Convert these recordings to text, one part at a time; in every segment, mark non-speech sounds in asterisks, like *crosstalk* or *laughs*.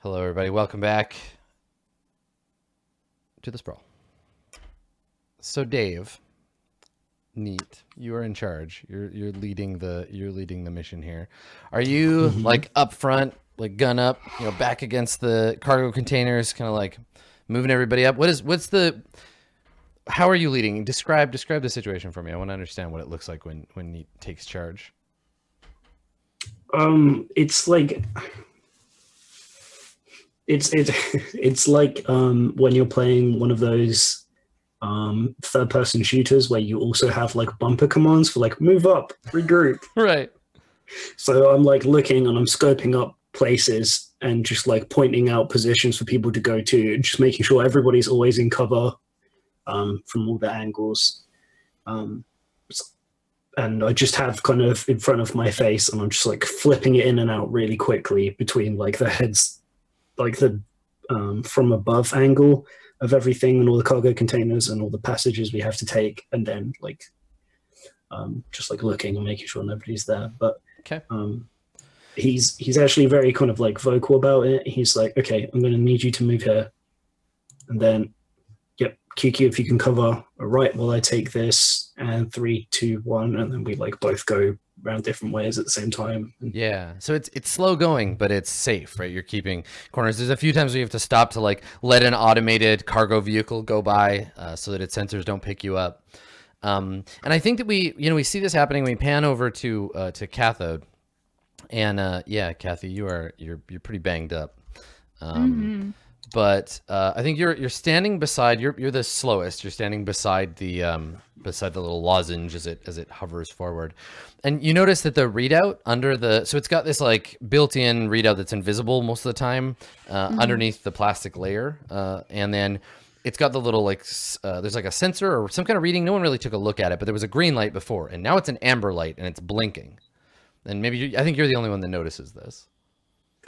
Hello, everybody. Welcome back to the sprawl. So, Dave, neat. You are in charge. You're you're leading the you're leading the mission here. Are you like up front, like gun up, you know, back against the cargo containers, kind of like moving everybody up? What is what's the how are you leading? Describe describe the situation for me. I want to understand what it looks like when when Neat takes charge. Um, it's like it's it *laughs* it's like um when you're playing one of those um third person shooters where you also have like bumper commands for like move up, regroup. Right. So I'm like looking and I'm scoping up places and just like pointing out positions for people to go to, just making sure everybody's always in cover um, from all the angles. Um, and I just have kind of in front of my face, and I'm just like flipping it in and out really quickly between like the heads, like the um, from above angle of everything and all the cargo containers and all the passages we have to take, and then like um, just like looking and making sure nobody's there. But Okay. um, he's he's actually very kind of like vocal about it. He's like, okay, I'm going to need you to move here, and then, yep, QQ, if you can cover a right while I take this, and three, two, one, and then we like both go around different ways at the same time. Yeah. So it's it's slow going, but it's safe, right? You're keeping corners. There's a few times where you have to stop to like let an automated cargo vehicle go by uh, so that its sensors don't pick you up. Um, and I think that we, you know, we see this happening. We pan over to uh, to cathode, and uh, yeah, Kathy, you are you're you're pretty banged up. Um, But uh, I think you're you're standing beside you're you're the slowest. You're standing beside the um, beside the little lozenge as it as it hovers forward, and you notice that the readout under the so it's got this like built-in readout that's invisible most of the time uh, underneath the plastic layer, uh, and then it's got the little like uh, there's like a sensor or some kind of reading. No one really took a look at it, but there was a green light before, and now it's an amber light and it's blinking. And maybe you, I think you're the only one that notices this.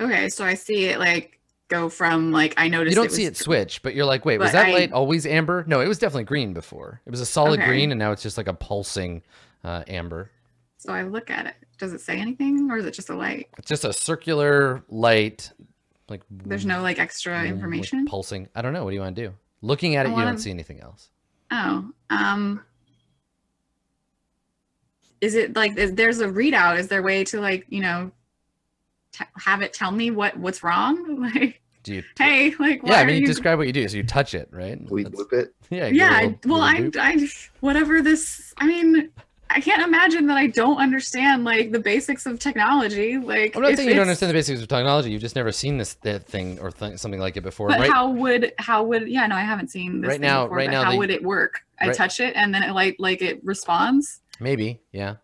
Okay, so I see it like go from like I noticed. You don't it see it switch, but you're like, wait, was that I- light always amber? No, it was definitely green before. It was a solid Okay. green, and now it's just like a pulsing uh, amber. So I look at it. Does it say anything, or is it just a light? It's just a circular light, like There's no like extra information. pulsing. I don't know. What do you want to do? Looking at I it, you don't see anything else. Oh, um, is it like is, there's a readout? Is there a way to like you know t- have it tell me what what's wrong? *laughs* Like, Do you? hey, like why yeah, I mean, you you? describe what you do. So you touch it, right? We That's- loop it. yeah. yeah, it a I, little- well, little I, boop. I whatever this. I mean. I can't imagine that I don't understand like the basics of technology. Like, I'm not if saying you don't understand the basics of technology. You've just never seen this that thing or th- something like it before. But right? how would how would yeah no I haven't seen this Right thing now- before, right but now how the- would it work? I right- touch it and then it like like it responds. Maybe. Yeah.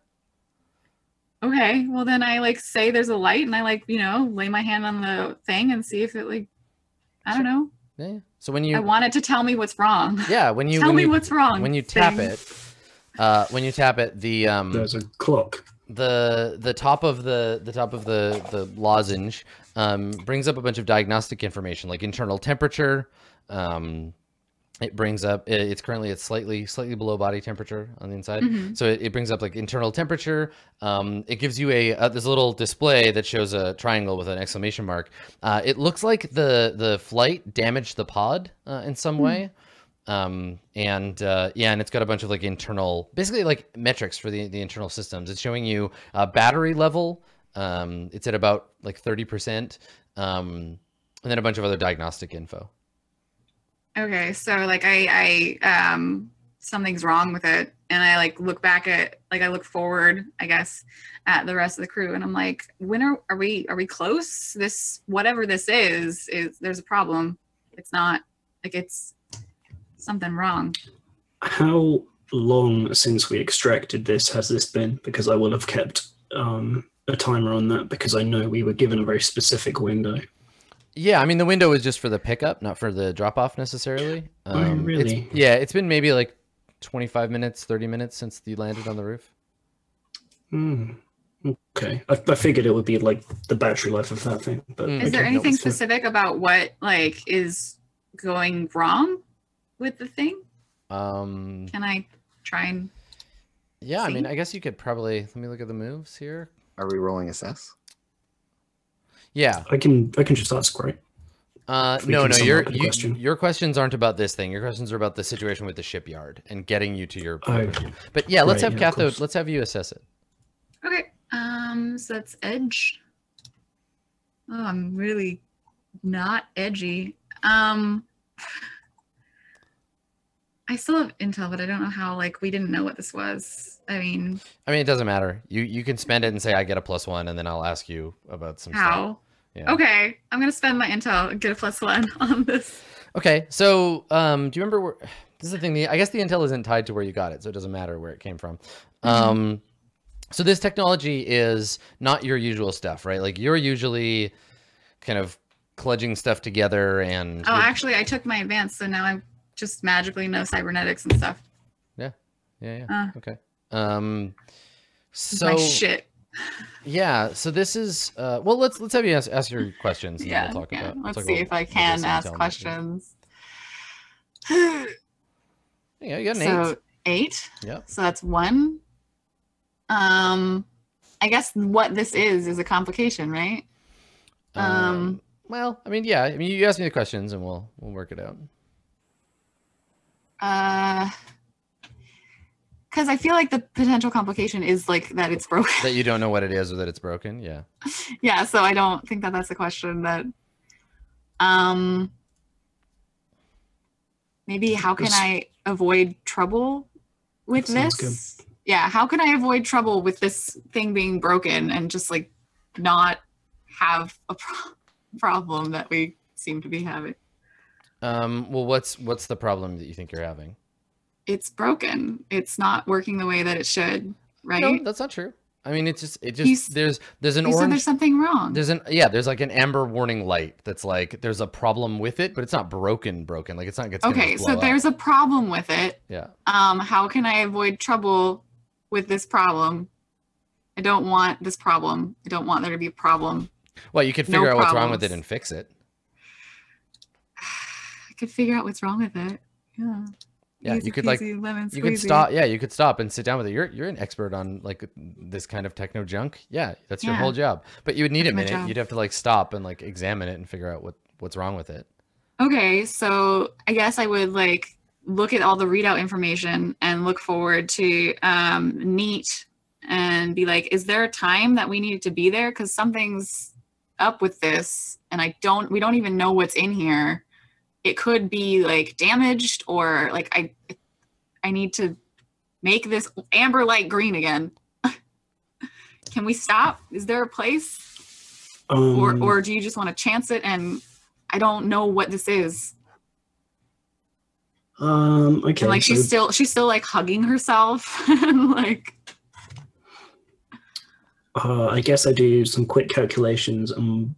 Okay, well then I like say there's a light and I like you know lay my hand on the thing and see if it like I don't know. Yeah. So when you I want it to tell me what's wrong. *laughs* yeah when you tell when me you, what's wrong. when you tap thing. it uh when you tap it the um there's a clock. the the top of the the top of the the lozenge um brings up a bunch of diagnostic information like internal temperature um it brings up it's currently at slightly slightly below body temperature on the inside. Mhm. so it, it brings up like internal temperature. Um it gives you a uh, this little display that shows a triangle with an exclamation mark. Uh it looks like the the flight damaged the pod uh, in some way. Um and uh yeah and it's got a bunch of like internal basically like metrics for the the internal systems. It's showing you uh battery level. Um it's at about like 30 percent. Um and then a bunch of other diagnostic info Okay, so like I I um something's wrong with it and I like look back at like I look forward, I guess, at the rest of the crew and I'm like, when are are we are we close? This whatever this is is there's a problem. It's not like it's something wrong. How long since we extracted this has this been? Because I will have kept um, a timer on that because I know we were given a very specific window. Yeah i mean the window was just for the pickup not for the drop off necessarily Oh, um it's- really? yeah it's been maybe like 25 minutes 30 minutes since you landed on the roof Hmm. Okay, I, I figured it would be like the battery life of that thing. But Mm. Is there anything no, so- specific about what like is going wrong with the thing? um Can I try and yeah i mean i guess you could probably let me look at the moves here Are we rolling assess? Yeah I can I can just ask, right? Uh, no, no, your you, question. your questions aren't about this thing. Your questions are about the situation with the shipyard and getting you to your. Oh, But yeah, let's Right, have yeah, of Cathode. Let's have you assess it. Okay. Um, so that's edge. Oh, I'm really not edgy. Um I still have intel, but I don't know how like we didn't know what this was. I mean, I mean, it doesn't matter. You you can spend it and say I get a plus one, and then I'll ask you about some stuff. Yeah. Okay, I'm gonna spend my intel and get a plus one *laughs* on this. Okay, so um, do you remember where? *sighs* This is the thing. The, I guess the intel isn't tied to where you got it, so it doesn't matter where it came from. Mm-hmm. Um, so this technology is not your usual stuff, right? Like you're usually kind of cludging stuff together and. Oh, actually, I took my advance, so now I just magically know cybernetics and stuff. yeah, yeah. Uh. okay. Um, so my shit. *laughs* yeah, so this is uh, well. Let's let's have you ask, ask your questions. And Yeah, we'll talk yeah. about. Let's see if I can ask intel might be. questions. *sighs* Yeah, you got an so eight. eight. Yep. So that's one. Um, I guess what this is is a complication, right? um, well, I mean, yeah. I mean, you ask me the questions, and we'll we'll work it out. Uh, because I feel like the potential complication is like that it's broken. That you don't know what it is or that it's broken. Yeah. *laughs* yeah, so I don't think that that's a question that. Um. Maybe how can Yes. I avoid trouble with Sounds this? Yeah, how can I avoid trouble with this thing being broken and just like not have a pro- *laughs* problem that we seem to be having? Um, well, what's what's the problem that you think you're having? It's broken. It's not working the way that it should, right? No, that's not true. I mean, it's just it just You s- there's there's an you said orange there's something wrong. there's an yeah there's like an amber warning light that's like there's a problem with it, but it's not broken broken like it's not gonna okay, so blow up. there's a problem with it. yeah um how can i avoid trouble with this problem i don't want this problem i don't want there to be a problem well you could No figure out what's wrong with it and fix it. *sighs* i could figure out what's wrong with it yeah Yeah, Easy you could, like- peasy, lemon You could stop yeah you could stop and sit down with it. You're you're an expert on like this kind of techno junk. Yeah, that's your whole job. But you would need a That's my minute. You'd have to like stop and like examine it and figure out what what's wrong with it. okay so i guess i would like look at all the readout information and look forward to um neat and be like is there a time that we need to be there because something's up with this and i don't we don't even know what's in here it could be like damaged or like i i need to make this amber light green again *laughs* can we stop is there a place Um, or or do you just want to chance it and i don't know what this is um, okay. and like she's still she's still like hugging herself *laughs* and like uh, I guess I do some quick calculations. Um,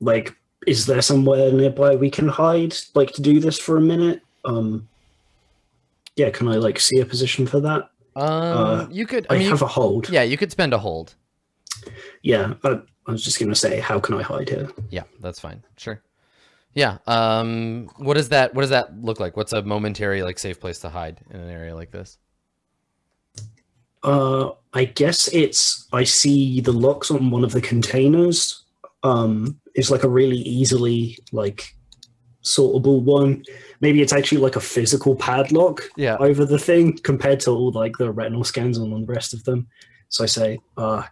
like, is there somewhere nearby we can hide, like, to do this for a minute? Um, yeah, can I like see a position for that? Um, Uh, you could. I, I mean, have a hold. yeah, you could spend a hold. Yeah, I, I was just gonna say, how can I hide here? Yeah, that's fine. Sure. Yeah. Um, what does that What does that look like? What's a momentary like safe place to hide in an area like this? Uh, I guess it's I see the locks on one of the containers. Um, it's like a really easily like sortable one. Maybe it's actually like a physical padlock Yeah. over the thing compared to all like the retinal scans on the rest of them. So I say, uh,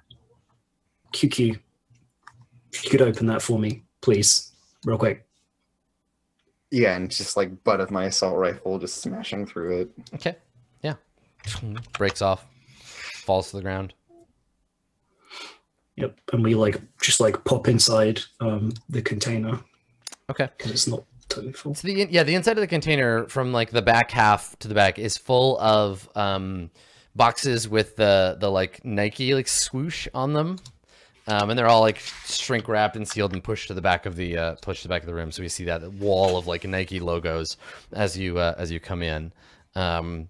QQ, if you could open that for me, please, real quick. Yeah, and just like butt of my assault rifle just smashing through it. Okay. Yeah. *laughs* Breaks off. Falls to the ground. Yep, and we like just like pop inside um the container Okay. because it's not totally full. So the yeah the inside of the container from like the back half to the back is full of um, boxes with the the like Nike like swoosh on them, um, and they're all like shrink wrapped and sealed and pushed to the back of the uh, pushed to the back of the room. So we see that wall of like Nike logos as you uh, as you come in. Um,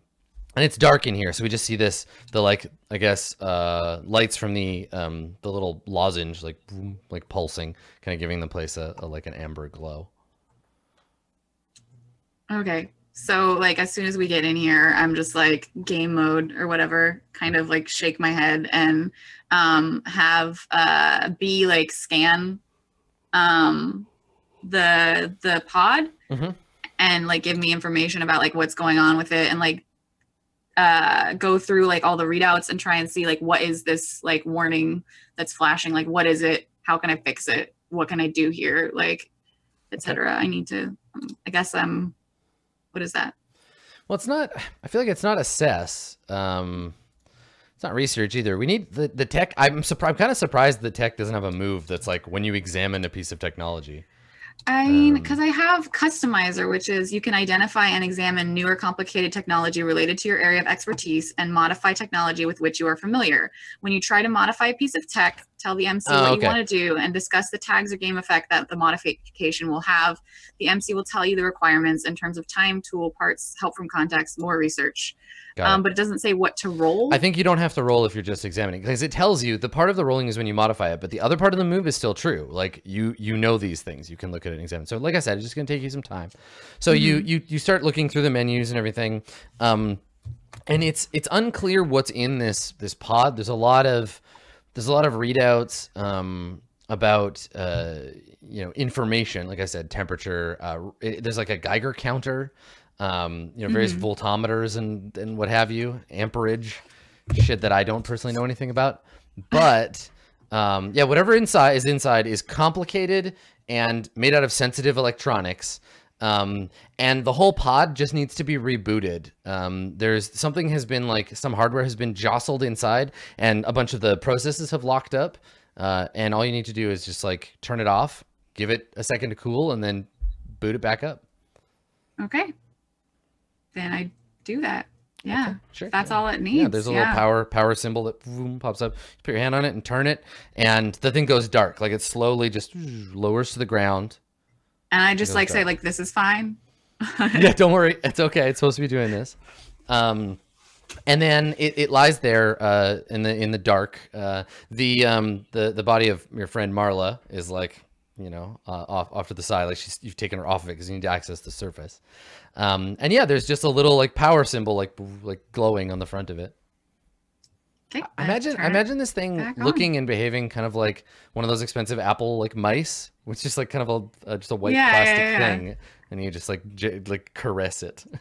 and it's dark in here, so we just see this the like I guess uh, lights from the um, the little lozenge like boom, like pulsing, kind of giving the place a, a like an amber glow. okay so like as soon as we get in here i'm just like game mode or whatever kind of like shake my head and um have uh be like scan um the the pod Mhm. and like give me information about like what's going on with it and like uh go through like all the readouts and try and see like what is this like warning that's flashing like what is it how can i fix it what can i do here like etc i need to um, i guess um what is that Well, it's not. I feel like it's not assess. Um, it's not research either. We need the the tech. I'm surprised. I'm kind of surprised the tech doesn't have a move that's like when you examine a piece of technology. I mean, Um, because I have Customizer, which is you can identify and examine new or complicated technology related to your area of expertise and modify technology with which you are familiar. When you try to modify a piece of tech, tell the MC Oh, what okay. you want to do and discuss the tags or game effect that the modification will have. The MC will tell you the requirements in terms of time, tool, parts, help from context, more research. Um, but it doesn't say what to roll. I think you don't have to roll if you're just examining because it tells you the part of the rolling is when you modify it, but the other part of the move is still true. Like you you know these things. You can look at it and examine. So like I said, it's just gonna take you some time. So you you you start looking through the menus and everything. Um and it's it's unclear what's in this this pod. There's a lot of there's a lot of readouts um about uh you know information like i said temperature uh it, there's like a geiger counter um you know various Mhm. voltometers and and what have you amperage shit that i don't personally know anything about. But um yeah whatever inside is inside is complicated and made out of sensitive electronics. Um and the whole pod just needs to be rebooted. Um there's something has been like some hardware has been jostled inside and a bunch of the processes have locked up. Uh and all you need to do is just like turn it off give it a second to cool and then boot it back up. Okay. Then I do that. Yeah. sure That's yeah. all it needs. Yeah, there's a little power power symbol that boom, pops up. You put your hand on it and turn it, and the thing goes dark. Like it slowly just lowers to the ground. And I just goes like say like this is fine. *laughs* yeah, don't worry. It's okay. It's supposed to be doing this. Um, and then it, it lies there uh, in the in the dark. Uh, the um the the body of your friend Marla is like you know uh, off off to the side, like she's you've taken her off of it because you need to access the surface. Um, and yeah, there's just a little like power symbol like like glowing on the front of it. I imagine I imagine this thing back on. looking and behaving kind of like one of those expensive Apple like mice, which is like kind of a uh, just a white Yeah, plastic yeah, yeah. thing, and you just like j- like caress it. *laughs*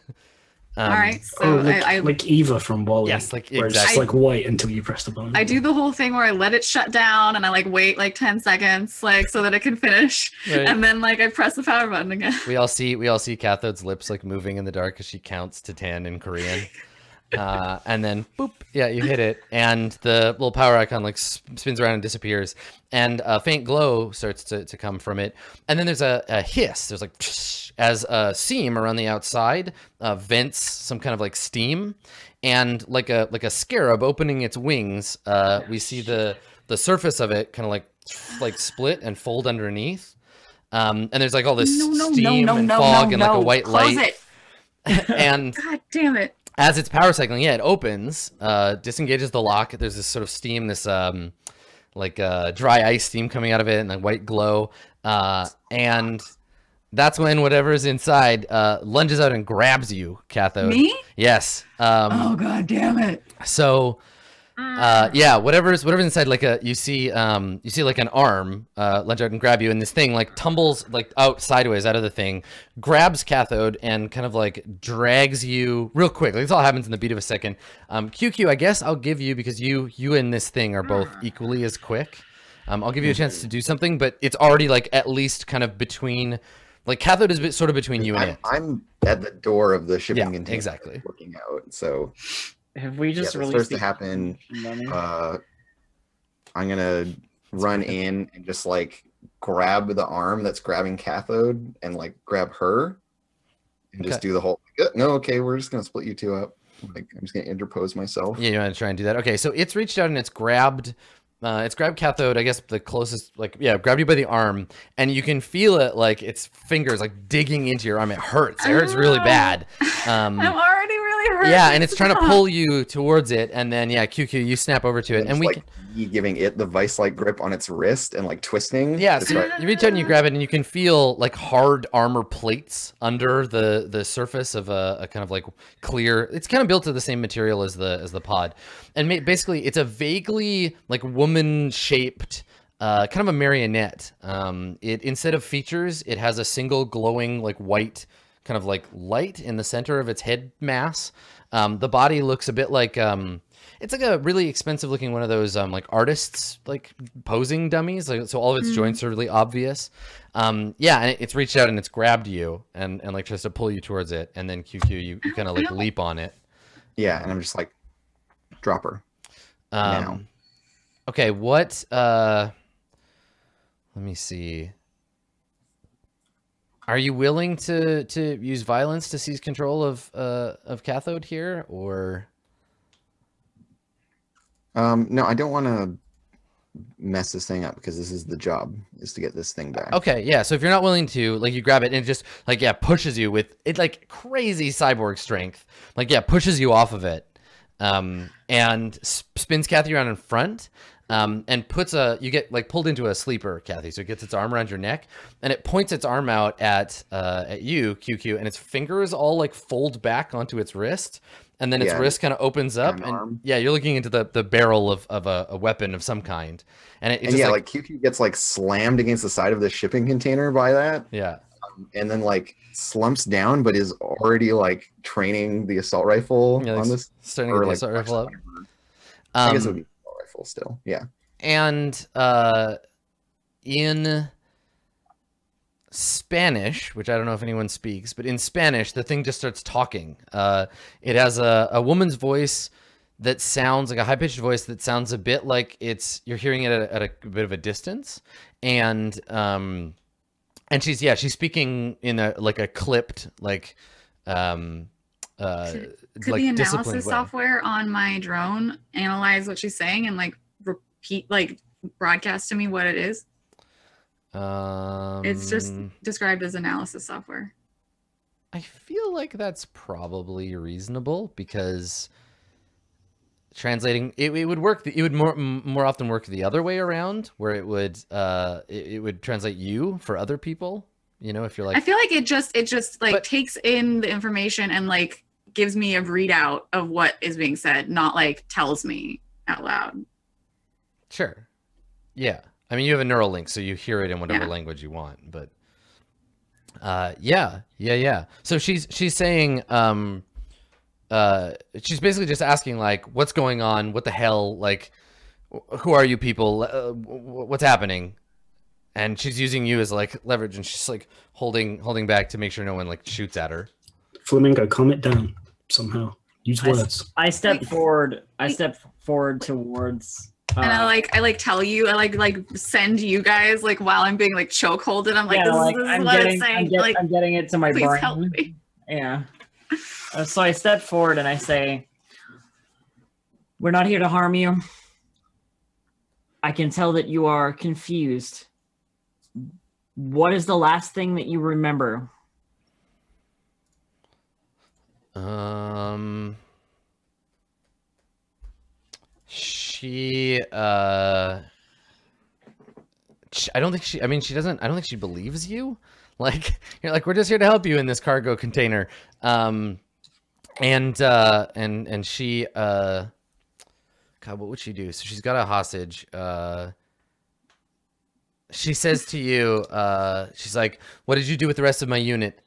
Um, All right. So oh, like, I, I like EVE from WALL-E. Yes, like where it's just like white until you press the button. I do the whole thing where I let it shut down and I like wait like 10 seconds like so that it can finish Right. and then like I press the power button again. We all see we all see Cathode's lips like moving in the dark as she counts to ten in Korean. *laughs* Uh, and then boop, yeah, you hit it, and the little power icon like spins around and disappears, and a faint glow starts to, to come from it, and then there's a, a hiss. There's like as a seam around the outside uh, vents some kind of like steam, and like a like a scarab opening its wings. Uh, we see the the surface of it kind of like like split and fold underneath. Um, and there's like all this steam and fog and like a white Close light. *laughs* and God damn it. As it's power cycling, yeah, it opens, uh, disengages the lock. There's this sort of steam, this um, like uh, dry ice steam coming out of it, and a white glow. Uh, and that's when whatever is inside uh, lunges out and grabs you, Cathode. Me? Yes. Um, Oh god damn it. So, uh, yeah, whatever's whatever's inside, like a you see, um, you see like an arm uh, lunge out and grab you, and this thing like tumbles like out sideways out of the thing, grabs cathode, and kind of like drags you real quick. Like this all happens in the beat of a second. Um, QQ, I guess I'll give you because you you and this thing are both equally as quick. Um, I'll give you a chance to do something, but it's already like at least kind of between, like cathode is bit- sort of between you and I'm, it. I'm at the door of the shipping Yeah, container, exactly. looking out. So Have we just this released starts to happen. Uh, I'm gonna run in and just like grab the arm that's grabbing cathode and like grab her, and just do the whole. "Uh, No, okay, we're just gonna split you two up. Like I'm just gonna interpose myself. Yeah, you want to try and do that? Okay, so it's reached out and it's grabbed. Uh, it's grabbed cathode, I guess the closest, like yeah, grabbed you by the arm, and you can feel it like its fingers like digging into your arm. It hurts. It hurts really bad. *laughs* Um, I'm already really hurt. yeah, and it's trying to *laughs* pull you towards it, and then yeah, QQ, you snap over to it, and Just, we like can, giving it the vice-like grip on its wrist and like twisting. yeah, to so try- you reach out and you grab it, and you can feel like hard armor plates under the the surface of a, a kind of like clear. It's kind of built to the same material as the as the pod, and basically it's a vaguely like woman shaped uh, kind of a marionette. Um, it instead of features, it has a single glowing like white kind of like light in the center of its head mass. Um, the body looks a bit like um, it's like a really expensive looking one of those um, like artists like posing dummies. Like so, all of its Mm. joints are really obvious. Um, yeah, and it's reached out and it's grabbed you and and like tries to pull you towards it, and then QQ you, you kind of like *laughs* leap on it. Yeah, and I'm just like, drop her. Um, Now. Okay, what? Uh, let me see. Are you willing to to use violence to seize control of uh of cathode here, or Um, no, I don't want to mess this thing up because this is the job is to get this thing back. okay? Yeah. So if you're not willing to, like, you grab it and it just like yeah pushes you with it like crazy cyborg strength, like yeah pushes you off of it, um, and spins Kathy around in front. Um, and puts a you get like pulled into a sleeper, Kathy. So it gets its arm around your neck, and it points its arm out at uh, at you, QQ, and its fingers all like fold back onto its wrist, and then its Yeah, wrist kind of opens up, an and arm. yeah, you're looking into the the barrel of of a, a weapon of some kind, and it, it and just yeah, like, like, QQ gets like slammed against the side of the shipping container by that, yeah, and then like slumps down, but is already like training the assault rifle yeah, on this. starting Or the like, assault rifle up. whatever. I guess it would Um, still. Yeah. and uh, in Spanish, which I don't know if anyone speaks, but in Spanish, the thing just starts talking. Uh, it has a, a woman's voice that sounds like a high pitched voice that sounds a bit like it's you're hearing it at a, at a bit of a distance, and um, and she's yeah she's speaking in a like a clipped like um uh Could like the analysis software on my drone analyze what she's saying and like repeat, like broadcast to me what it is? Um, It's just described as analysis software. I feel like that's probably reasonable because translating it, it would work. It would more more often work the other way around, where it would uh it, it would translate you for other people. You know, if you're like I feel like it just it just like But- takes in the information and like gives me a readout of what is being said, not like tells me out loud. sure, yeah. I mean, you have a neural link, so you hear it in whatever Yeah. language you want. But uh, yeah, yeah, yeah. So she's she's saying um uh she's basically just asking like what's going on what the hell like who are you people uh, what's happening and she's using you as like leverage and she's like holding holding back to make sure no one like shoots at her Flamingo, calm it down somehow. Use I s- words. I step Wait. forward. I step forward towards. Uh, and I like I like tell you, I like like send you guys like while I'm being like choke holded. I'm like, yeah, this, like is, this I'm what getting, it's saying. I'm, get- like, I'm getting it to my please brain. help me. Yeah. Uh, so I step forward and I say, "We're not here to harm you. I can tell that you are confused. What is the last thing that you remember?" Um she uh sh- I don't think she I mean she doesn't I don't think she believes you. *laughs* Like you're like we're just here to help you in this cargo container. Um and uh and and she uh god what would she do? So she's got a hostage uh she says to you uh she's like what did you do with the rest of my unit?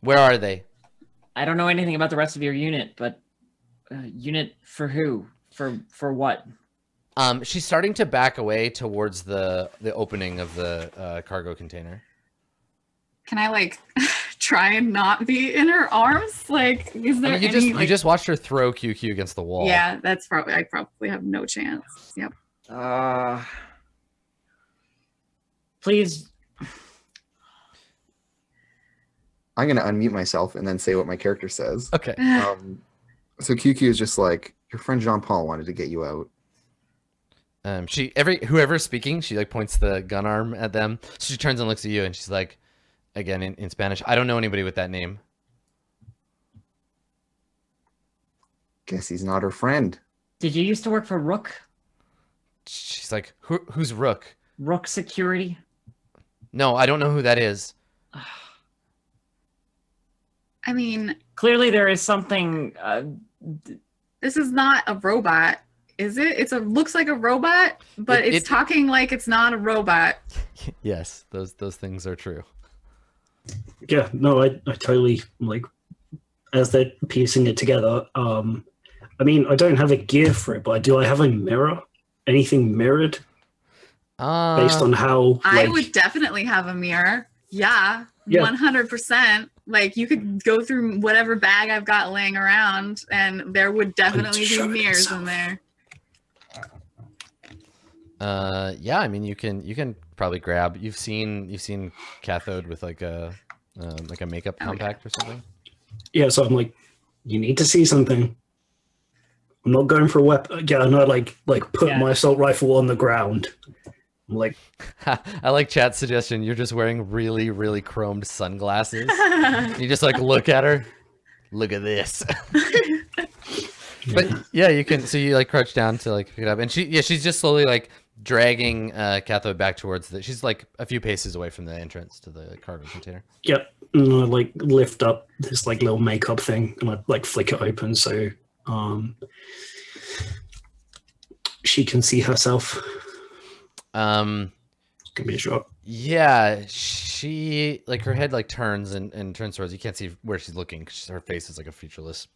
Where are they I don't know anything about the rest of your unit, but uh, unit for who? For for what? um she's starting to back away towards the the opening of the uh cargo container Can I like *laughs* try and not be in her arms? Like, is I there mean, you any just you like, just watched her throw QQ against the wall. Yeah, that's probably I probably have no chance. Yep. Uh, please I'm gonna unmute myself and then say what my character says. Okay. Um, so QQ is just like your friend Jean Paul wanted to get you out. Um, she every whoever's speaking, she like points the gun arm at them. So she turns and looks at you, and she's like, again in, in Spanish, I don't know anybody with that name. Guess he's not her friend. Did you used to work for Rook? She's like, Who, who's Rook? Rook Security? No, I don't know who that is. I mean, Clearly, there is something. Uh, this is not a robot. Is it? It's a looks like a robot, but It- it's it- talking like it's not a robot. *laughs* yes, those those things are true. Yeah, no, I, I totally like as they're piecing it together. Um, I mean, I don't have a gear for it, but do I have a mirror? Anything mirrored Uh, based on how? I would definitely have a mirror. Yeah, Yeah. one hundred percent. Like you could go through whatever bag I've got laying around, and there would definitely be mirrors in there. Uh, yeah, I mean, you can you can probably grab. You've seen you've seen cathode with like a um, like a makeup Oh, yeah. compact or something. Yeah, so I'm like, you need to see something. I'm not going for a weapon. Yeah, I'm not like like put Yeah. my assault rifle on the ground. I'm like, *laughs* I like chat's suggestion. You're just wearing really really chromed sunglasses. you just like look at her. Look at this. but yeah, you can. So you like crouch down to like pick it up, and she yeah she's just slowly like dragging uh, cathode back towards the. She's like a few paces away from the entrance to the cargo container. yep. And I like lift up this like little makeup thing and I like flick it open so um she can see herself. Um. Give me a shot. Yeah, she like her head like turns and, and turns towards you. Can't see where she's looking. 'cause her face is like a featureless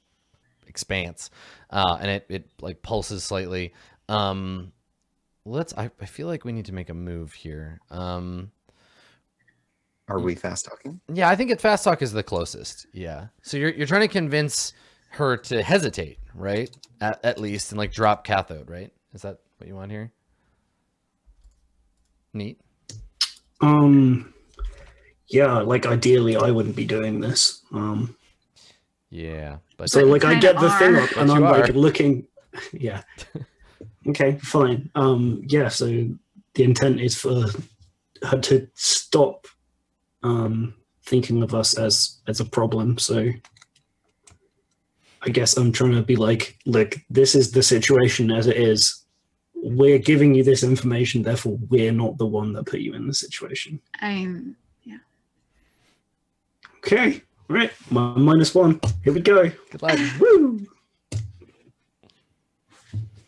expanse, uh, and it it like pulses slightly. Um, let's. I, I feel like we need to make a move here. Um, Are we fast talking? yeah, I think it fast talk is the closest. Yeah. So you're you're trying to convince her to hesitate, right? At, at least and like drop cathode, right? Is that what you want here? Neat. Um yeah, like ideally I wouldn't be doing this. Um Yeah, but so But like I get the thing up and I'm you like looking *laughs* yeah. *laughs* okay, fine. Um yeah, so the intent is for her to stop um thinking of us as as a problem. So I guess I'm trying to be like, look, this is the situation as it is. We're giving you this information, therefore we're not the one that put you in the situation. I'm yeah. Okay, right. My minus one. Here we go. good luck. Woo!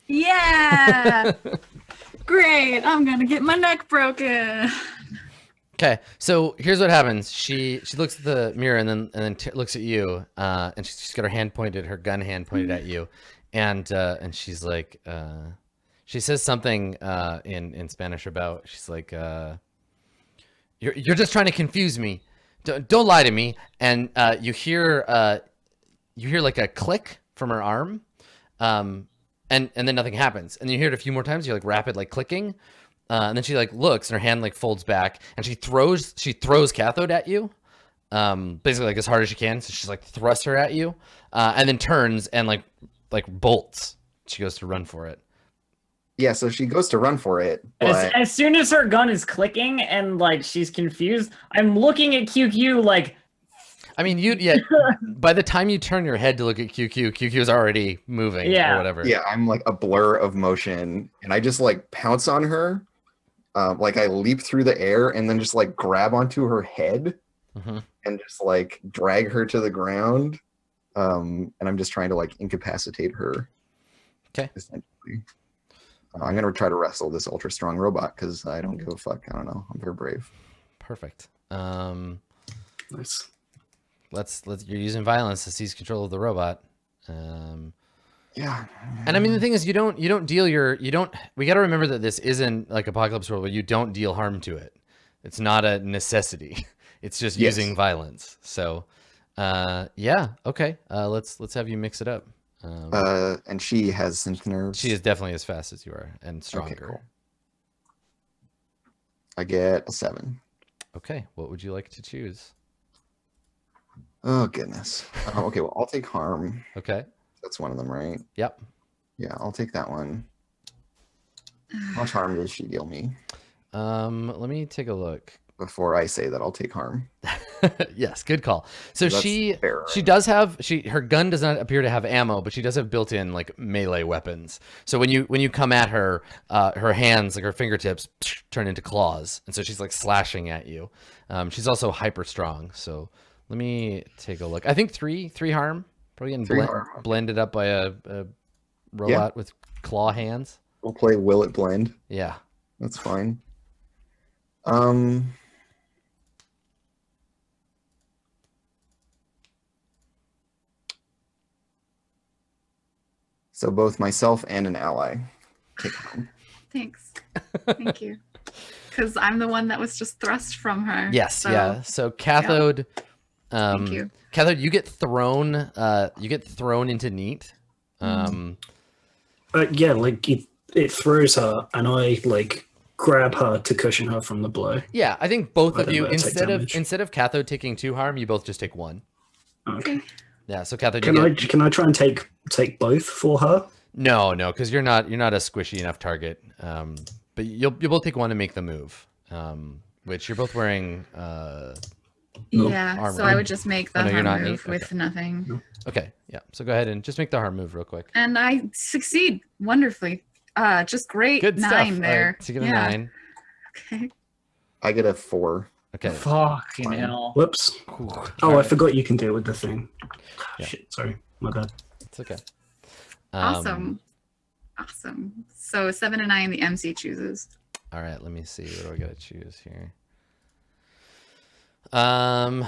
yeah, *laughs* great. I'm gonna get my neck broken. Okay, so here's what happens. She she looks at the mirror and then and then t- looks at you, uh, and she's, she's got her hand pointed, her gun hand pointed at you, and uh, and she's like, uh, she says something uh, in in Spanish about she's like, uh, you're you're just trying to confuse me. Don't, don't lie to me. And uh, you hear uh, you hear like a click from her arm, um, and and then nothing happens. And you hear it a few more times. You hear like rapid like clicking, uh, and then she like looks and her hand like folds back and she throws she throws cathode at you, um, basically like as hard as she can. So she's like thrusts her at you, uh, and then turns and like like bolts. She goes to run for it. Yeah, so she goes to run for it, As, but as soon as her gun is clicking and like she's confused, I'm looking at QQ like I mean, you yeah. *laughs* by the time you turn your head to look at QQ, QQ is already moving Yeah. or whatever. yeah, I'm like a blur of motion, and I just like pounce on her, um, like I leap through the air and then just like grab onto her head Mhm. and just like drag her to the ground, um, and I'm just trying to like incapacitate her. 'Kay. Essentially, uh, I'm gonna try to wrestle this ultra strong robot because I don't give a fuck. I don't know. I'm very brave. Perfect. Um, Nice. let's let's you're using violence to seize control of the robot. Um, Yeah. and I mean the thing is you don't you don't deal your you don't we got to remember that this isn't like apocalypse world where you don't deal harm to it. It's not a necessity. *laughs* It's just Yes. using violence. So, uh, yeah, okay. Uh, let's let's have you mix it up. Um, Uh, and she has synth nerves. she is definitely as fast as you are and stronger. Okay, cool. I get a seven. Okay, what would you like to choose? Oh goodness. Uh, okay, well I'll take harm. Okay. That's one of them, right? Yep. Yeah, I'll take that one. How much harm does she deal me Um, let me take a look. Before I say that I'll take harm? *laughs* yes, good call. So she fair, she does have she her gun does not appear to have ammo, but she does have built-in like melee weapons. So when you when you come at her, uh, her hands like her fingertips turn into claws, and so she's like slashing at you. Um, she's also hyper strong. So let me take a look. I think three three harm probably getting Three blen- harm, blended up by a, a robot with claw hands. We'll play Will It Blend. Yeah. That's fine. Um. So both myself and an ally take home. Thanks. Thank you. *laughs* Because I'm the one that was just thrust from her. Yes. so yeah. So cathode. Um, Thank you. Cathode, you get thrown. Uh, you get thrown into neat. Mm. Um, Uh, yeah, like it, it throws her, and I like grab her to cushion her from the blow. yeah, I think both I of you instead of instead of cathode taking two harm, you both just take one. Okay. Yeah. So Catherine, Can I get, can I try and take take both for her? no, no, because you're not you're not a squishy enough target. Um, but you'll you'll both take one to make the move. Um, which you're both wearing. Uh, Yeah. armor. So I would just make the Oh, no, harm not move neat? with nothing. okay. Yeah. So go ahead and just make the harm move real quick. And I succeed wonderfully. Uh just great Good nine stuff. All right, there. so you get a yeah. nine. Okay. I get a four. Okay. Fucking Fine. hell. Whoops. Ooh, Oh, all I forgot you can deal with the thing. Yeah. Shit, sorry, my bad. It's okay. Um, Awesome. Awesome. So seven and nine the MC chooses. All right, let me see. What do I gotta choose here? Um,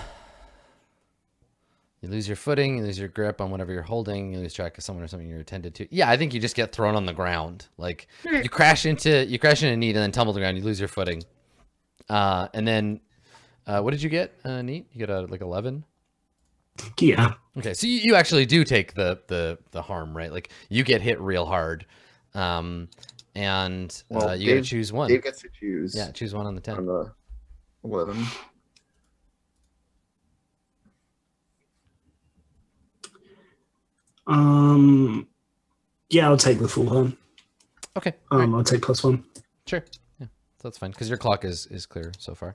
you lose your footing, you lose your grip on whatever you're holding, you lose track of someone or something you're attended to. Yeah, I think you just get thrown on the ground. Like you crash into you crash into neat and then tumble to the ground. You lose your footing. Uh, and then, uh, what did you get? Uh, neat. You got a like eleven. Yeah. Okay, so you, you actually do take the the the harm, right? Like you get hit real hard. Um, and Well, uh, you gotta choose one. Dave gets to choose. Yeah, choose one on the ten. On the eleven. Um. Yeah, I'll take the full harm. Okay. all right. Um, I'll take plus one. Sure. Yeah, so that's fine because your clock is is clear so far.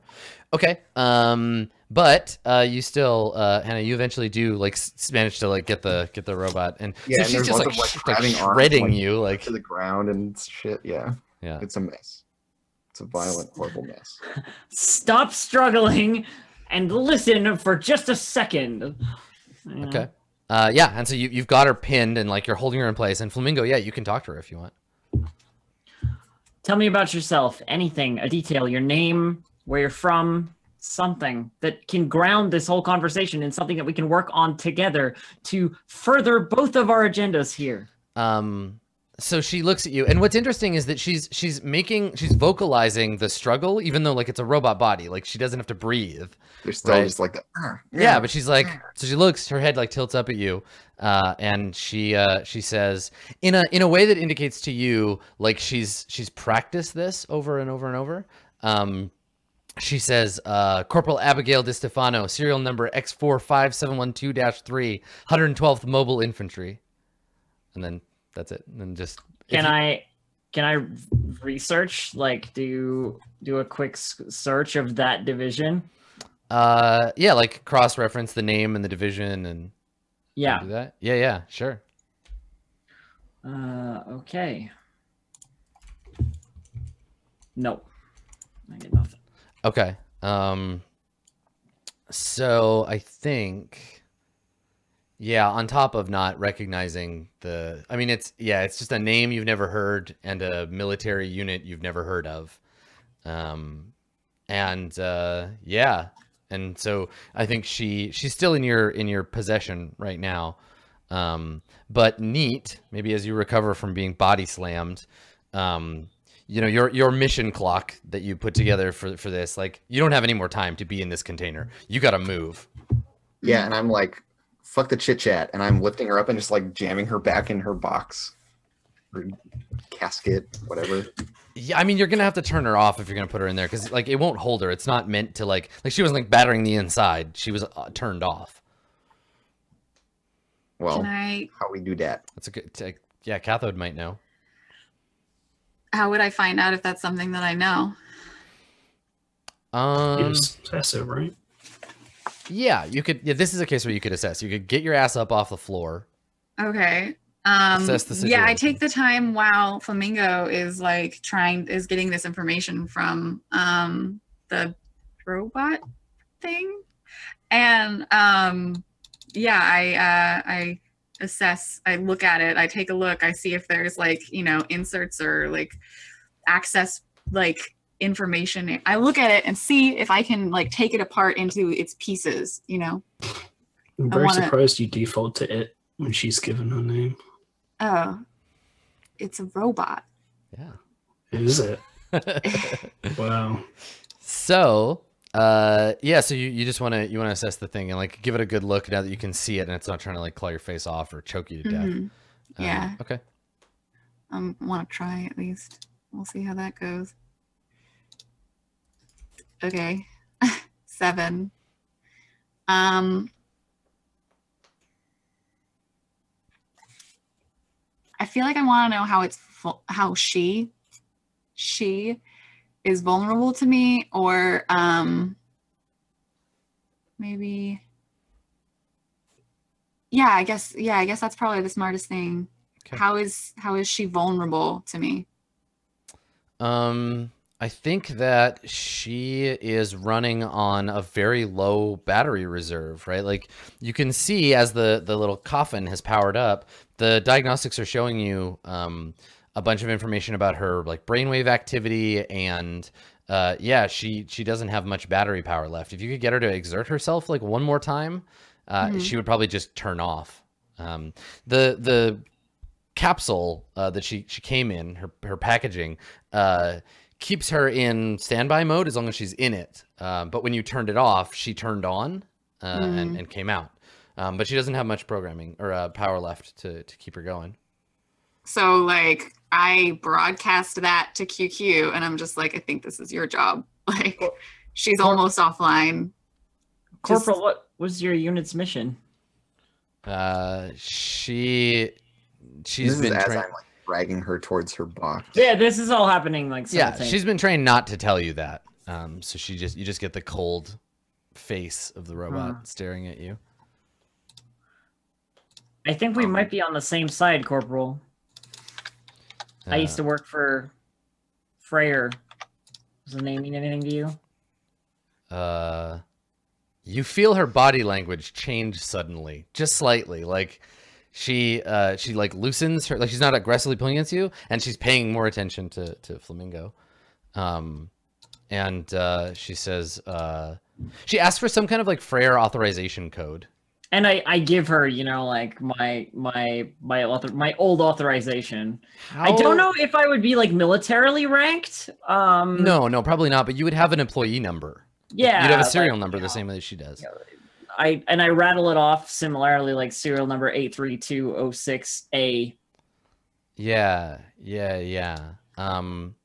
Okay. Um, but uh, you still, uh, Hannah, you eventually do like s- manage to like get the get the robot, and Yeah, so and she's there's just like, of, like, sh- like grabbing arms, shredding like, you, like To the ground and shit. Yeah. yeah. It's a mess. It's a violent, horrible mess. *laughs* Stop struggling and listen for just a second. Yeah. Okay. Uh, yeah, and so you you've got her pinned and like you're holding her in place, and Flamingo, yeah, you can talk to her if you want. Tell me about yourself. Anything, a detail, your name, where you're from, something that can ground this whole conversation in something that we can work on together to further both of our agendas here. Um, so she looks at you, and what's interesting is that she's she's making she's vocalizing the struggle, even though like it's a robot body, like she doesn't have to breathe. They're still Right. just like that. "Ah, Yeah, but she's like, so she looks, her head like tilts up at you, uh, and she uh, she says in a in a way that indicates to you like she's she's practiced this over and over and over. Um, she says, uh, Corporal Abigail Di Stefano, serial number X four five seven one two 3 112th Mobile Infantry, and then that's it. And then just Can you- I can I research like do you do a quick search of that division? Uh, yeah, like cross reference the name and the division and Yeah. do that. Yeah, yeah, sure. Uh okay. Nope. I get nothing. Okay. Um so I think yeah, on top of not recognizing the I mean it's yeah, it's just a name you've never heard and a military unit you've never heard of. Um and uh yeah. And so I think she she's still in your in your possession right now. Um but neat, maybe as you recover from being body slammed, um you know your your mission clock that you put together for for this like you don't have any more time to be in this container you got to move Yeah, and I'm like, fuck the chit chat, and I'm lifting her up and just like jamming her back in her box or casket, whatever. yeah i mean you're gonna have to turn her off if you're gonna put her in there because like it won't hold her it's not meant to like like she wasn't like battering the inside she was uh, turned off Well, I how we do that? that's a good t- yeah cathode might know how would I find out if that's something that I know? Um assess it, right? Yeah you could yeah this is a case where you could assess you could get your ass up off the floor Okay. Um Assess the situation. yeah, I take the time while Flamingo is like trying is getting this information from um the robot thing. And um yeah, I uh I assess. I look at it. I take a look. I see if there's like you know inserts or like access like information. I look at it and see if I can like take it apart into its pieces. You know. I'm very wanna- surprised you default to it when she's given her name. Oh, it's a robot. Yeah. Is it? *laughs* Wow. so, uh, yeah. So you, you just want to you want to assess the thing and like give it a good look now that you can see it and it's not trying to like claw your face off or choke you to death. Mhm. Um, Yeah. okay. Um, want to try at least. We'll see how that goes. Okay, *laughs* seven. Um, I feel like I want to know how it's how she she is vulnerable to me, or um, maybe. Yeah, I guess. Yeah, I guess that's probably the smartest thing. Okay. How is how is she vulnerable to me? Um, I think that she is running on a very low battery reserve, right? Like you can see as the the little coffin has powered up, the diagnostics are showing you um a bunch of information about her like brainwave activity and uh yeah, she she doesn't have much battery power left. If you could get her to exert herself like one more time, uh Mhm. she would probably just turn off. Um the the capsule uh, that she she came in her her packaging uh, keeps her in standby mode as long as she's in it. Um, but when you turned it off, she turned on uh, and, Mm. and came out. Um, but she doesn't have much programming or uh, power left to to keep her going. So like I broadcast that to QQ and I'm just like, I think this is your job. *laughs* Like she's almost offline. Just- Corporal, what was your unit's mission? Uh, she she's this been trained. I'm like dragging her towards her box. Yeah, this is all happening like Yeah, she's been trained not to tell you that. Um, so she just you just get the cold face of the robot Huh. staring at you. I think we Um, might be on the same side, Corporal. I used Uh, to work for Freyr. Does the name mean anything to you? uh you feel her body language change suddenly just slightly like she uh she like loosens her like she's not aggressively pulling against you and she's paying more attention to to flamingo um and uh she says uh she asks for some kind of like Freyr authorization code And I, I give her, you know, like my my my author my old authorization. I don't know if I would be like militarily ranked. Um no no probably not but you would have an employee number Yeah. you'd have a like, serial number you the same way that she does I and I rattle it off similarly like serial number 83206A yeah yeah yeah um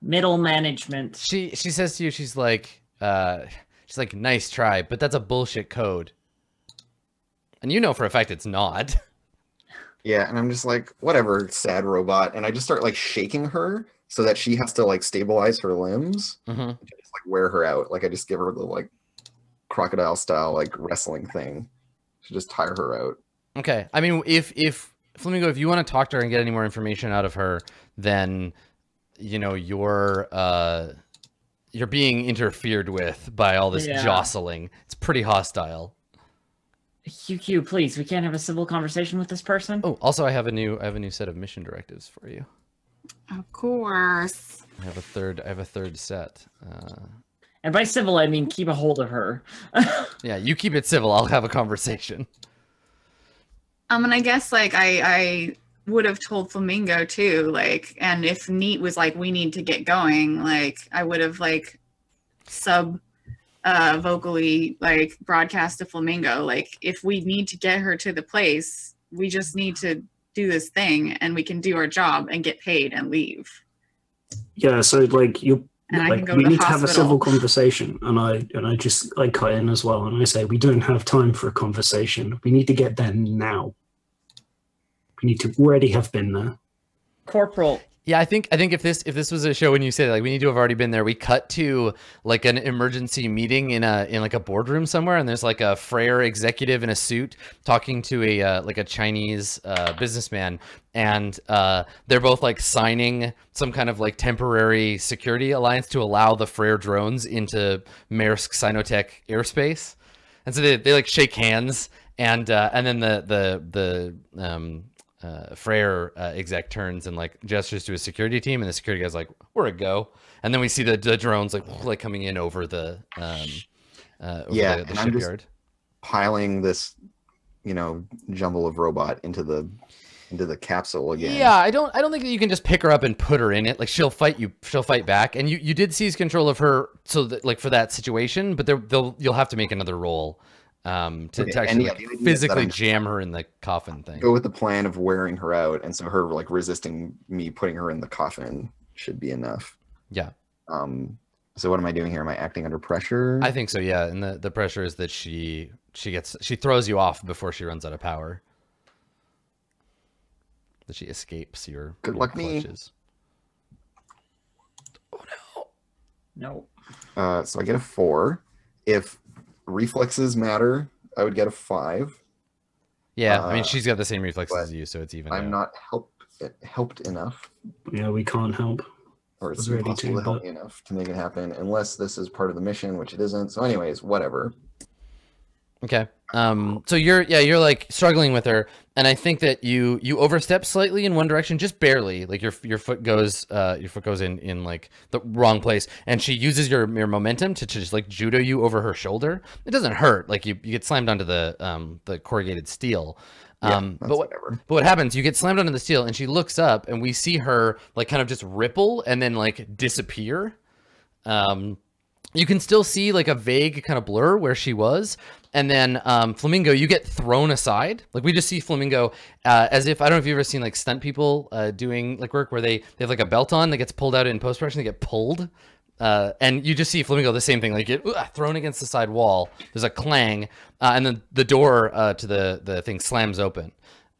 middle management. she she says to you she's like uh she's like nice try but that's a bullshit code and you know for a fact it's not *laughs* Yeah, and I'm just like, whatever, sad robot. And I just start like shaking her so that she has to like stabilize her limbs. Mhm. Just like wear her out. Like I just give her the like crocodile style like wrestling thing to just tire her out. okay i mean if if flamingo if you want to talk to her and get any more information out of her then you know you're uh you're being interfered with by all this Yeah. jostling it's pretty hostile QQ, please, we can't have a civil conversation with this person. oh also i have a new i have a new set of mission directives for you Of course. i have a third i have a third set uh And by civil, I mean keep a hold of her. *laughs* yeah you keep it civil i'll have a conversation Um, and I guess like I I would have told Flamingo too, like, and if Neat was like, we need to get going, like, I would have like sub uh vocally like broadcast to Flamingo, like, if we need to get her to the place, we just need to do this thing and we can do our job and get paid and leave. Yeah, so like you And I can go we to the need to have a civil conversation and I and I just I cut in as well and I say we don't have time for a conversation. We need to get there now. We need to already have been there. Corporal, Yeah, I think I think if this if this was a show when you say like we need to have already been there, we cut to like an emergency meeting in a in like a boardroom somewhere, and there's like a Freyr executive in a suit talking to a uh, like a Chinese uh, businessman, and uh, they're both like signing some kind of like temporary security alliance to allow the Freyr drones into Maersk Sinotech airspace. And so they, they like shake hands and uh, and then the the the um, uh, Freyr uh, exec turns and like gestures to his security team, and the security guy's like, "We're a go." And then we see the, the drones like like coming in over the um, uh, over Yeah, the, the and I'm just- shipyard. Piling this, you know, jumble of robot into the into the capsule again. Yeah, I don't I don't think that you can just pick her up and put her in it. Like she'll fight you, she'll fight back, and you you did seize control of her, so that like for that situation, but there they'll you'll have to make another roll. Um, to, Okay, to actually like, the idea is that physically jam her in the coffin thing. Go with the plan of wearing her out, and so her like resisting me putting her in the coffin should be enough. Yeah. Um. So what am I doing here? Am I acting under pressure? I think so, yeah. And the, the pressure is that she she gets she throws you off before she runs out of power. That she escapes your, Good your luck me. clutches. No. Uh, so I get a four. If reflexes matter, I would get a five. Yeah, I mean Uh, she's got the same reflexes as you, so it's even. I'm out. not help helped enough, Yeah, we can't help. or it's Was impossible to, to help but- me enough to make it happen, unless this is part of the mission, which it isn't. So, anyways, whatever. Okay. Um. So you're yeah you're like struggling with her, and I think that you you overstep slightly in one direction, just barely. Like your your foot goes uh your foot goes in in like the wrong place, and she uses your your momentum to, to just like judo you over her shoulder. It doesn't hurt. Like you you get slammed onto the um the corrugated steel. Um. but what whatever. but what happens? You get slammed onto the steel, and she looks up, and we see her like kind of just ripple and then like disappear. Um, you can still see like a vague kind of blur where she was, and then um, Flamingo, you get thrown aside. Like we just see Flamingo uh, as if I don't know if you've ever seen like stunt people uh, doing like work where they they have like a belt on that gets pulled out in post production, they get pulled. Uh, and you just see Flamingo the same thing, like get uh, thrown against the side wall. There's a clang, uh, and then the door uh, to the the thing slams open.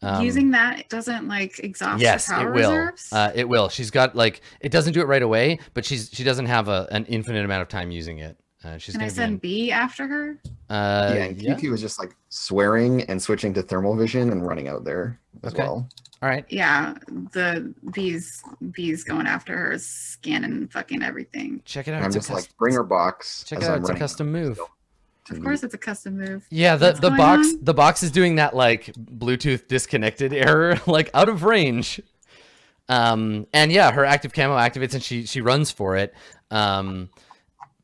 Um, Using that it doesn't like exhaust yes, your it power will. reserves. Uh, it will. She's got like it doesn't do it right away, but she's she doesn't have a, an infinite amount of time using it. Uh, she's Can I gonna send be. B after her? Uh, yeah, and yeah. QQ was just like swearing and switching to thermal vision and running out there as Okay. well. All right. Yeah, the bees bees going after her, scanning fucking everything. Check it out. And I'm It's a like, cus- bring her box. check it out. I'm It's a custom move. to Of course, it's a custom move. Yeah, the What's the box on? the box is doing that like Bluetooth disconnected error, *laughs* like out of range. Um, and yeah, her active camo activates and she she runs for it. Um,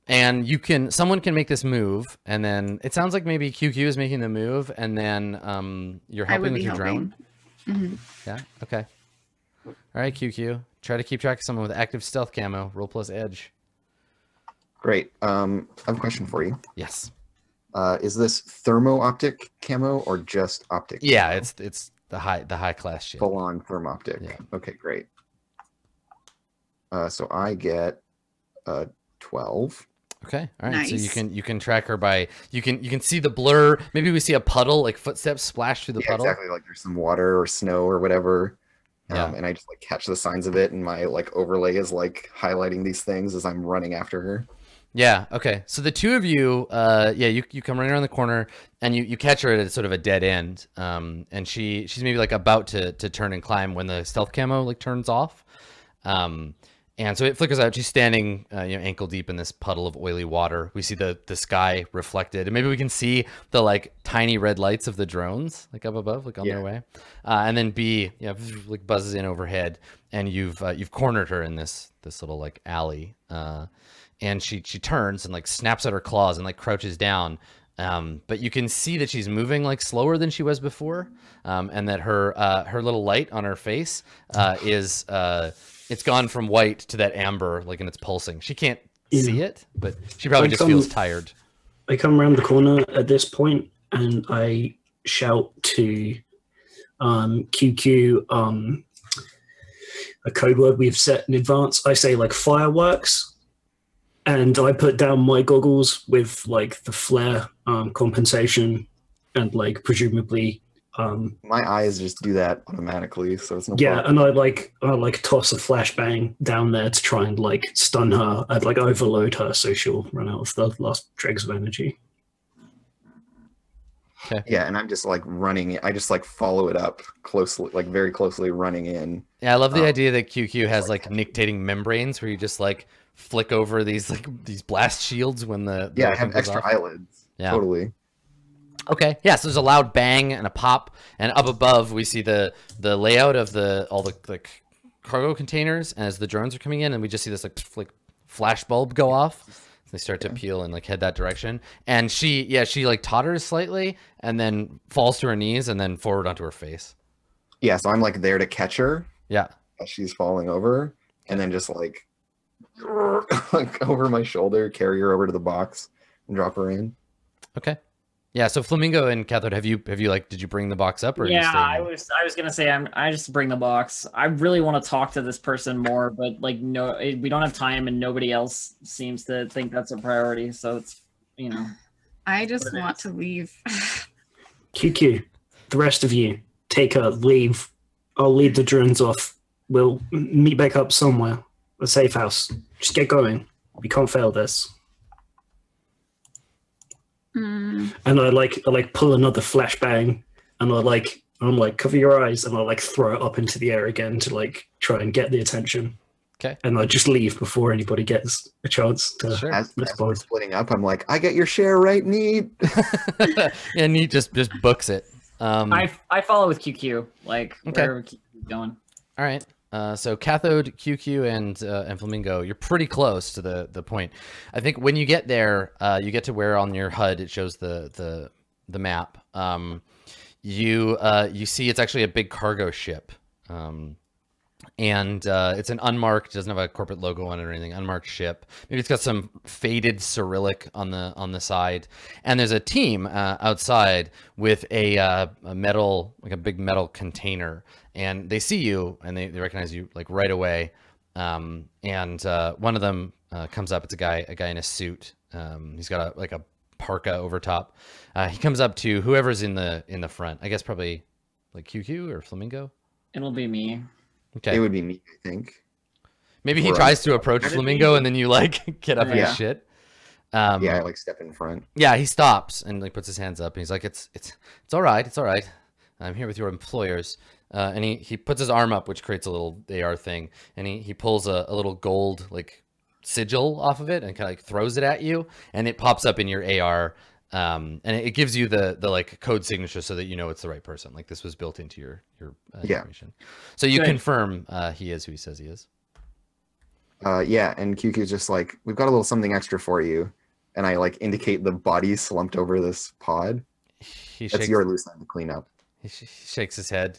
and you can someone can make this move, and then it sounds like maybe QQ is making the move, and then um, you're helping with be your drone. helping. hmm Yeah. Okay. All right, QQ. Try to keep track of someone with active stealth camo. Roll plus edge. Great. Um, I have a question for you. Yes. Uh, is this thermo optic camo or just optic? Yeah, camo? it's it's the high the high class shit. full on thermo optic. Yeah. Okay, great. Uh, so I get uh, 12. Okay. All right. So you can you can track her by you can you can see the blur. Maybe we see a puddle like footsteps splash through the yeah, puddle. exactly. Like there's some water or snow or whatever. Um, Yeah. and I just like catch the signs of it, and my like overlay is like highlighting these things as I'm running after her. Yeah. Okay. So the two of you, uh, yeah, you, you come running around the corner and you, you catch her at a sort of a dead end. Um, and she she's maybe like about to to turn and climb when the stealth camo like turns off. Um, and so it flickers out. She's standing, uh, you know, ankle deep in this puddle of oily water. We see the the sky reflected, and maybe we can see the like tiny red lights of the drones like up above, like on Yeah. their way. Uh, and then B, yeah, *laughs* like buzzes in overhead, and you've uh, you've cornered her in this this little like alley. Uh, and she she turns and like snaps at her claws and like crouches down. Um, but you can see that she's moving like slower than she was before, um, and that her uh, her little light on her face uh, is uh, it's gone from white to that amber, like and it's pulsing. She can't Yeah. see it, but she probably Like, just feels um, tired. I come around the corner at this point and I shout to um, QQ um, a code word we've set in advance. I say like fireworks, and I put down my goggles with like the flare um, compensation, and like presumably, um, My eyes just do that automatically, so it's no yeah. problem. And I like I like toss a flashbang down there to try and like stun her. I'd like overload her so she'll run out of the last dregs of energy. Yeah, and I'm just like running. I just like follow it up closely, like very closely running in. Yeah, I love the um, idea that QQ has like like nictating membranes where you just like flick over these like these blast shields when the, the Yeah, I have extra off. eyelids. Yeah. Totally. Okay. Yeah. So there's a loud bang and a pop, and up above we see the the layout of the all the like cargo containers as the drones are coming in, and we just see this like like flash bulb go off. They start to peel and like head that direction, and she yeah she like totters slightly and then falls to her knees and then forward onto her face. Yeah, so I'm like there to catch her Yeah. as she's falling over, and then just like, *laughs* like over my shoulder, carry her over to the box and drop her in. Okay. Yeah. So Flamingo and Cathode, have you have you like did you bring the box up or are you yeah, I was I was gonna say I'm I just bring the box. I really want to talk to this person more, but like no, we don't have time, and nobody else seems to think that's a priority. So it's you know I just want is. to leave. QQ, the rest of you, take her, leave. I'll lead the drones off. We'll meet back up somewhere. A safe house. Just get going. We can't fail this. Hmm. And I like I like pull another flashbang and I like I'm like cover your eyes and I like throw it up into the air again to like try and get the attention. Okay. And I just leave before anybody gets a chance to Sure. As, as we're splitting up, I'm like, I get your share, right, Neat? *laughs* *laughs* and he just just books it. Um, I I follow with QQ like Okay. wherever QQ is going. All right. Uh, so cathode, QQ, and uh, and flamingo, you're pretty close to the the point. I think when you get there, uh, you get to where on your HUD it shows the the the map. Um, you uh, you see it's actually a big cargo ship, um, and uh, it's an unmarked, doesn't have a corporate logo on it or anything. Unmarked ship. Maybe it's got some faded Cyrillic on the on the side, and there's a team uh, outside with a, uh, a metal like a big metal container, and they see you and they, they recognize you like right away. Um, and uh, one of them uh, comes up. It's a guy a guy in a suit. Um, he's got a like a parka over top. Uh, he comes up to whoever's in the in the front. I guess probably like QQ or Flamingo. It'll be me. Okay. It would be me, I think. Maybe he Right. tries to approach Flamingo and then you like *laughs* get up Yeah. his shit. Um, yeah, I like step in front. yeah, he stops and like puts his hands up and he's like, "It's it's it's all right, it's all right. I'm here with your employers." Uh, and he he puts his arm up, which creates a little AR thing, and he he pulls a, a little gold like sigil off of it and kind of like throws it at you, and it pops up in your AR. Um, and it, it gives you the the like code signature so that you know it's the right person. Like this was built into your your uh, Yeah. information. So you Good. confirm uh, he is who he says he is. Uh, yeah, and QQ's just like, we've got a little something extra for you. And I like indicate the body slumped over this pod. He That's shakes your loose end to clean up. He, sh- he shakes his head,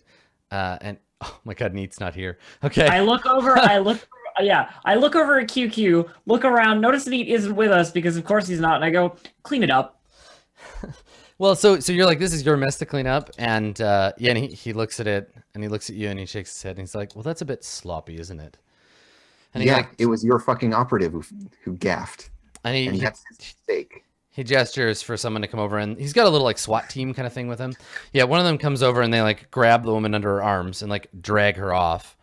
uh, and *laughs* oh my god, Neat's not here. Okay, I look over. I look. Yeah, I look over at QQ. Look around. Notice Neat isn't with us because of course he's not. And I go clean it up. Well, so so you're like, this is your mess to clean up, and uh, yeah, and he, he looks at it, and he looks at you, and he shakes his head, and he's like, well, that's a bit sloppy, isn't it? And yeah, like, it was your fucking operative who, who gaffed. and he, And he, that's his mistake. he gestures for someone to come over, and he's got a little like SWAT team kind of thing with him. Yeah, one of them comes over, and they like grab the woman under her arms and like drag her off.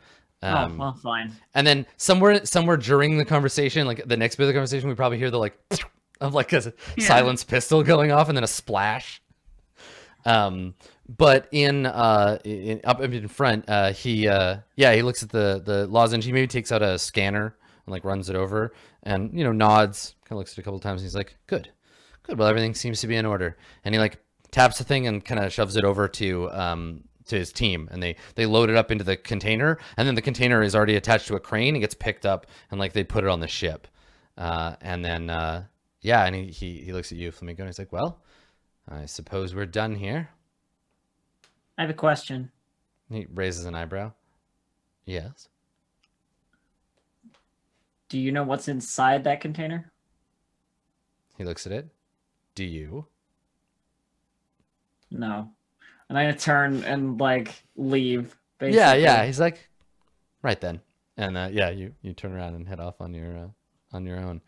Um, oh well, fine. And then somewhere somewhere during the conversation, like the next bit of the conversation, we probably hear the like of like a Yeah. silenced pistol going off and then a splash. Um, but in uh in, up in front, uh he uh yeah he looks at the the lozenge. He maybe takes out a scanner and like runs it over and you know nods, kind of looks at it a couple times. And he's like, good, good. Well, everything seems to be in order. And he like taps the thing and kind of shoves it over to um to his team and they they load it up into the container and then the container is already attached to a crane and gets picked up and like they put it on the ship uh and then uh yeah and he he, he looks at you flamingo and he's like well i suppose we're done here I have a question. he raises an eyebrow yes Do you know what's inside that container? he looks at it do you No. And I'm gonna turn and like leave. yeah yeah he's like right then and uh, yeah you you turn around and head off on your uh, on your own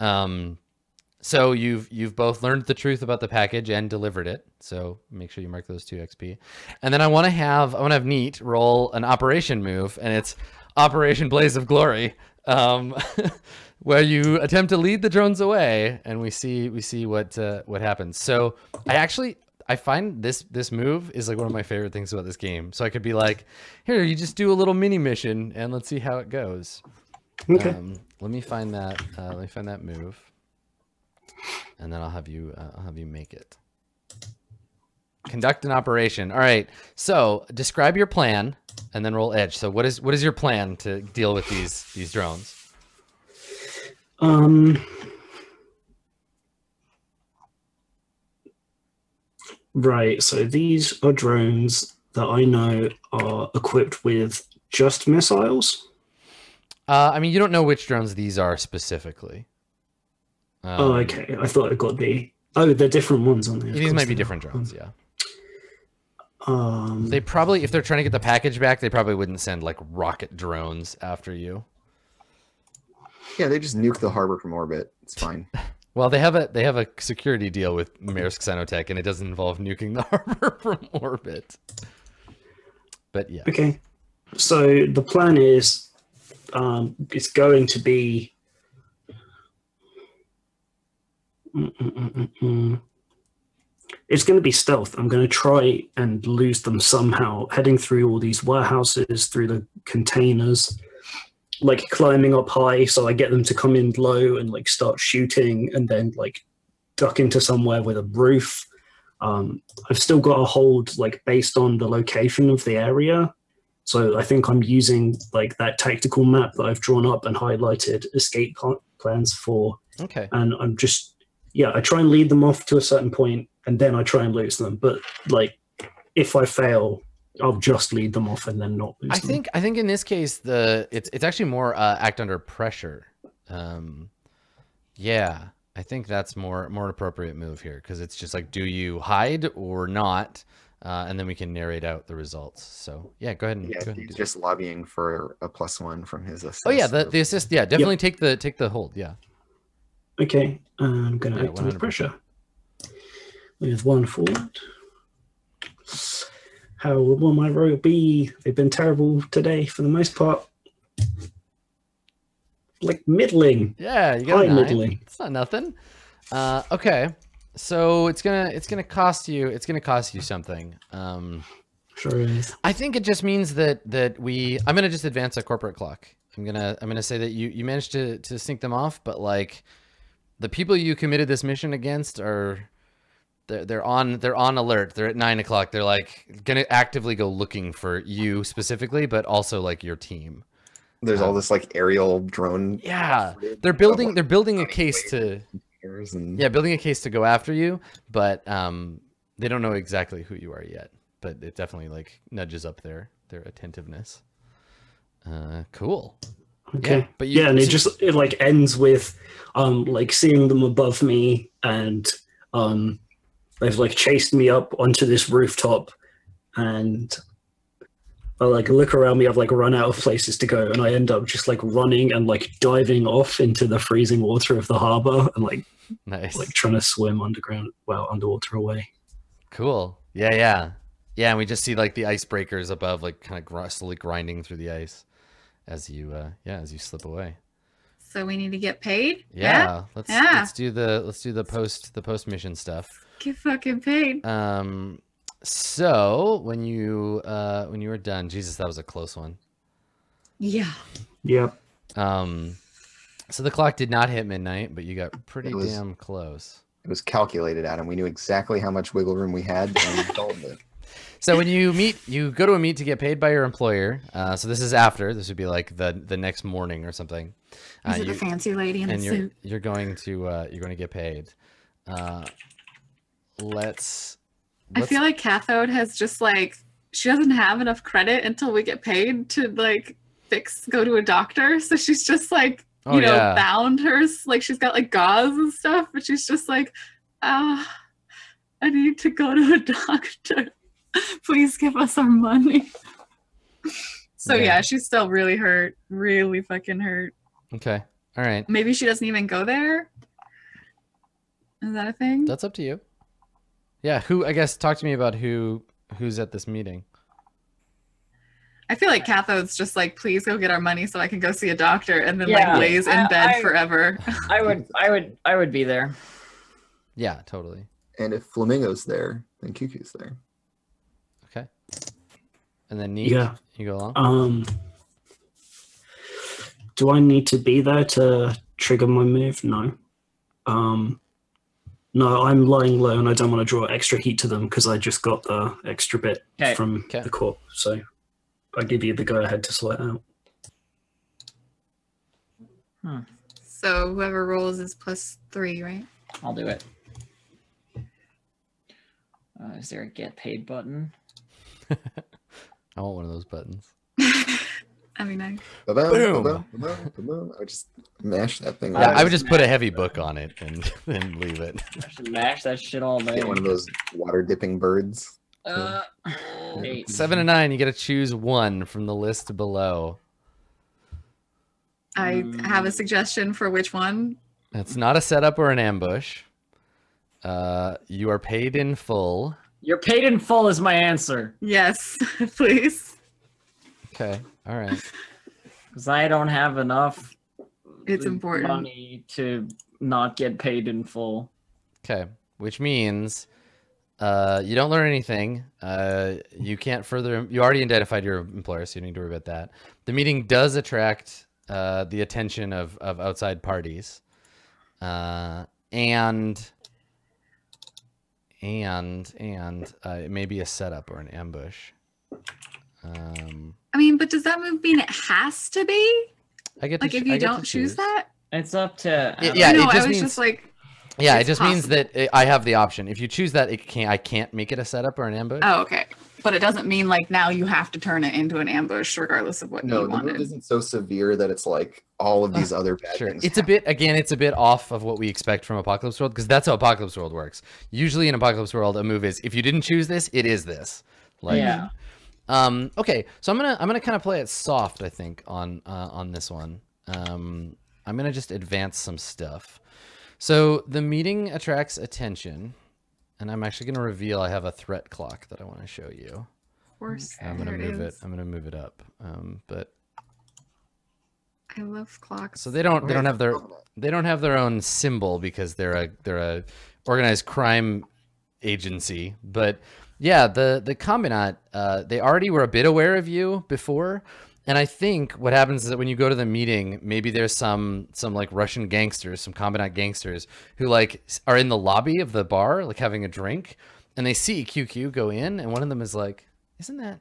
um so you've you've both learned the truth about the package and delivered it so make sure you mark those two xp and then i want to have i want to have neat roll an operation move and it's operation blaze of glory um *laughs* where you attempt to lead the drones away and we see we see what uh, what happens so i actually I find this this move is like one of my favorite things about this game. So I could be like, here, you just do a little mini mission and let's see how it goes. Okay. Um, let me find that. Uh, let me find that move, and then I'll have you. Uh, I'll have you make it. conduct an operation. All right. So describe your plan, and then roll edge. So what is what is your plan to deal with these these drones? Um. Right. So these are drones that I know are equipped with just missiles. Uh, I mean, you don't know which drones these are specifically. Oh, Um, okay. I thought I got the. Oh, they're different ones on there. of These might be different drones. Yeah. Um. They probably, if they're trying to get the package back, they probably wouldn't send like rocket drones after you. Yeah, they just nuke the harbor from orbit. It's *laughs* fine. Well, they have a they have a security deal with Maersk Sinotech, and it doesn't involve nuking the *laughs* harbor from orbit. But yeah, Okay. So the plan is um, it's going to be. Mm, mm, mm. It's going to be stealth. I'm going to try and lose them somehow, heading through all these warehouses, through the containers, like climbing up high so I get them to come in low and like start shooting and then like duck into somewhere with a roof. Um, I've still got a hold like based on the location of the area. So I think I'm using like that tactical map that I've drawn up and highlighted escape plans for, okay. and I'm just yeah, I try and lead them off to a certain point, and then I try and lose them. But like, if I fail, I'll just lead them off and then not lose I them. think I think in this case the it's it's actually more uh, act under pressure. Um, yeah, I think that's more more appropriate move here because it's just like, do you hide or not? Uh, and then we can narrate out the results. So yeah, go ahead and Yeah, go ahead and he's do that. just lobbying for a plus one from his assist. Oh yeah, the the assist. Yeah, definitely take the take the hold. Yeah. Okay, I'm going to Yeah, act under 100%. pressure with one forward. How will my row be? They've been terrible today for the most part. Like middling. Yeah, you got High nine. middling. It's not nothing. Uh, okay, so it's gonna it's gonna cost you it's gonna cost you something. Um, Sure is. I think it just means that that we I'm gonna just advance a corporate clock. I'm gonna I'm gonna say that you you managed to to sync them off, but like the people you committed this mission against are they're they're on they're on alert. They're at nine o'clock. They're like gonna actively go looking for you specifically, but also like your team. There's all this like aerial drone. Yeah, they're building like, they're building a case to And yeah building a case to go after you, but um they don't know exactly who you are yet. But it definitely like nudges up their their attentiveness. Uh, cool. Okay. Yeah, but yeah, and it just it like ends with um like seeing them above me and um they've like chased me up onto this rooftop and I like look around me, I've like run out of places to go and I end up just like running and like diving off into the freezing water of the harbor and like Nice. like trying to swim underground well underwater away. Cool. Yeah, yeah. Yeah, and we just see like the icebreakers above, like kind of slowly grinding through the ice as you, uh, yeah, as you slip away. So we need to get paid. Yeah, let's Yeah. let's do the let's do the post the post mission stuff. Get fucking paid. Um, so when you uh when you were done, Jesus, that was a close one. Yeah. Yep. Um, so the clock did not hit midnight, but you got pretty was- damn close. it was calculated, Adam. We knew exactly how much wiggle room we had and we told it. So when you meet, you go to a meet to get paid by your employer. Uh, so this is after. This would be like the the next morning or something. Is Uh, it you- the fancy lady in the and you're suit? you're going to uh, you're going to get paid. Uh, let's. I let's- feel like Cathode has just like she doesn't have enough credit until we get paid to like fix go to a doctor. So she's just like you Oh, know yeah. bound hers like she's got like gauze and stuff, but she's just like ah, I need to go to a *laughs* doctor. *laughs* Please give us our money. so Yeah. yeah, she's still really hurt, really fucking hurt. Okay. All right. Maybe she doesn't even go there. Is that a thing? That's up to you. Yeah. Who? I guess talk to me about who who's at this meeting. I feel like Cathode's just like, please go get our money so I can go see a doctor, and then Yeah, like lays in I- bed I- forever. I would, I would, I would be there. Yeah. Totally. And if Flamingo's there, then Cuckoo's there. Okay. And then Neat, Yeah. you go along. Um do I need to be there to trigger my move? No. Um No, I'm lying low and I don't want to draw extra heat to them because I just got the extra bit Okay. from Okay. the corp. So I give you the go ahead to sort it out. So whoever rolls is plus three, right? I'll do it. Uh, is there a get paid button? *laughs* I want one of those buttons. *laughs* I mean, I Ba-bum, Boom. ba-bum, ba-bum, ba-bum. I would just mash that thing. Yeah, I would just put a heavy book on it and *laughs* then leave it. I should mash that shit all day. Get one of those water dipping birds. Uh, eight. Seven and nine, you got to choose one from the list below. I have a Mm. suggestion for which one. It's not a setup or an ambush. Uh, you are paid in full. You're paid in full is my answer. Yes, *laughs* please. Okay. All right. Because I don't have enough It's important. money to not get paid in full. Okay. Which means uh, you don't learn anything. Uh, you can't further. You already identified your employer, so you don't need to worry about that. The meeting does attract uh, the attention of, of outside parties. Uh, and and and uh, it may be a setup or an ambush. Um, I mean, but does that move mean it has to be? I get to Like, ch- if you get don't choose that? It's up to Yeah, yeah, no, it I was means- just like, yeah, it It's just means that it, I have the option. If you choose that, it can't. I can't make it a setup or an ambush. oh, okay. But it doesn't mean like now you have to turn it into an ambush regardless of what No, you the move wanted. isn't so severe that it's like all of these other bad Sure. things. It's a bit again, it's a bit off of what we expect from Apocalypse World because that's how Apocalypse World works. Usually in Apocalypse World, a move is if you didn't choose this, it is this. Like yeah. um okay, so I'm gonna I'm gonna kind of play it soft, I think, on uh, on this one. Um I'm gonna just advance some stuff. So the meeting attracts attention, and I'm actually gonna reveal I have a threat clock that I want to show you. of course. I'm gonna there move it. I'm gonna move it up. Um, but I love clocks. so they don't they don't have their they don't have their own symbol because they're a they're a organized crime agency but yeah the the combinat uh, they already were a bit aware of you before and i think what happens is that when you go to the meeting maybe there's some some like russian gangsters some combinat gangsters who like are in the lobby of the bar like having a drink and they see qq go in and one of them is like isn't that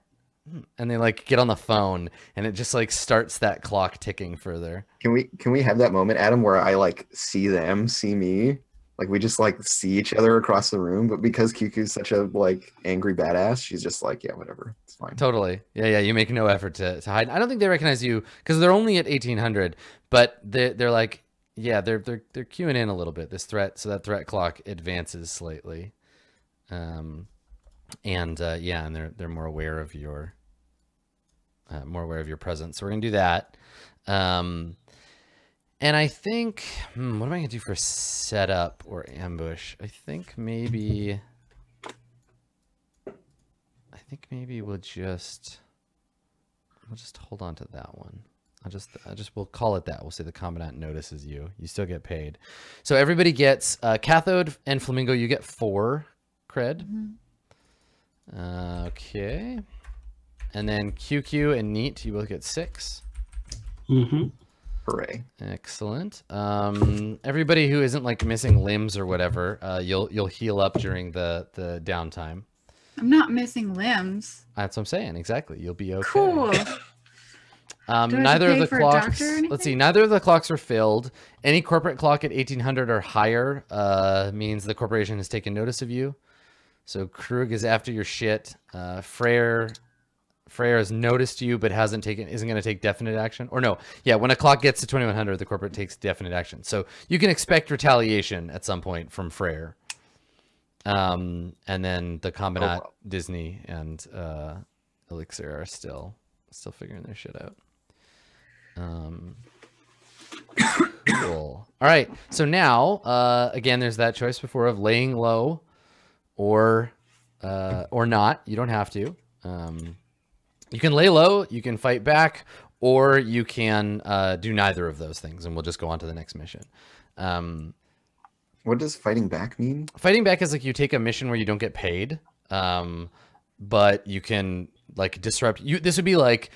hmm," and they like get on the phone and it just like starts that clock ticking further Can we can we have that moment, Adam, where I like see them, see me? Like we just like see each other across the room, but because QQ's such a like angry badass, she's just like, yeah, whatever. Fine. Totally. Yeah, yeah. You make no effort to, to hide. I don't think they recognize you because they're only at eighteen hundred, but they they're like, yeah, they're they're they're queuing in a little bit. This threat, so that threat clock advances slightly, um, and uh, yeah, and they're they're more aware of your, uh, more aware of your presence. So we're gonna do that. Um, and I think, hmm, what am I gonna do for setup or ambush? I think maybe. I think maybe we'll just we'll just hold on to that one. I'll just I just we'll call it that. We'll say the combinat notices you. You still get paid. So everybody gets uh, cathode and flamingo. You get four cred. Mhm. Uh, okay. And then QQ and neat, you both get six. hmm Hooray. Excellent. Um, everybody who isn't like missing limbs or whatever, uh, you'll you'll heal up during the the downtime. I'm not missing limbs. That's what I'm saying. Exactly. You'll be okay. Cool. *laughs* Um, Do I have to neither of the for a doctor or clocks. Let's see. Neither of the clocks are filled. Any corporate clock at 1800 or higher uh, means the corporation has taken notice of you. So Krug is after your shit. Uh, Freyr, Freyr has noticed you but hasn't taken, isn't going to take definite action. Or no, yeah. When a clock gets to 2100, the corporate takes definite action. So you can expect retaliation at some point from Freyr. Um, and then the combinat, wow. Disney, and uh, Elixir are still still figuring their shit out. Um, cool. All right. So now, uh, again, there's that choice before of laying low, or uh, or not. You don't have to. Um, you can lay low. You can fight back, or you can uh, do neither of those things, and we'll just go on to the next mission. Um, What does fighting back mean? fighting back is like you take a mission where you don't get paid um but you can like disrupt you. This would be like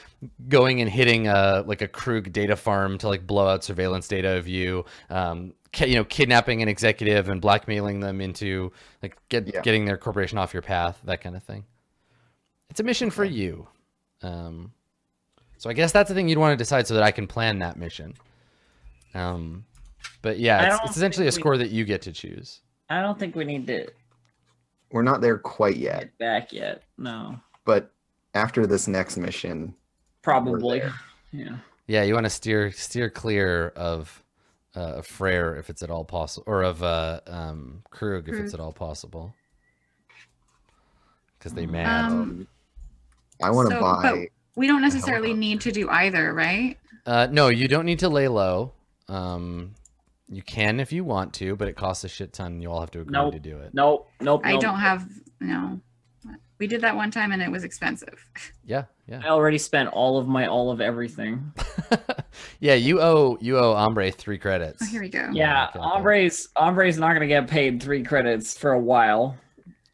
going and hitting a like a Krug data farm to like blow out surveillance data of you. Um, you know, kidnapping an executive and blackmailing them into like get, Yeah. getting their corporation off your path, that kind of thing. It's a mission for you. Um, so I guess that's the thing you'd want to decide so that I can plan that mission. Um, but yeah, it's, it's essentially a think we- score that you get to choose. I don't think we need to We're not there quite yet, get back yet. No, but after this next mission, probably. *laughs* Yeah. Yeah, you want to steer steer clear of uh, of Freyr if it's at all possible, or of uh, um, Krug if it's at all possible, because they Um, mad. um, I want to So, buy. but we don't necessarily need to do either, right? Uh, no, you don't need to lay low. Um, you can if you want to, but it costs a shit ton. and You all have to agree Nope. to do it. Nope. Nope. I nope. don't have no. We did that one time and it was expensive. *laughs* Yeah, yeah, I already spent all of my all of everything. *laughs* yeah. You owe you owe Ombre three credits. Oh, here we go. Yeah, okay, okay. Ombre's Ombre's not gonna get paid three credits for a while.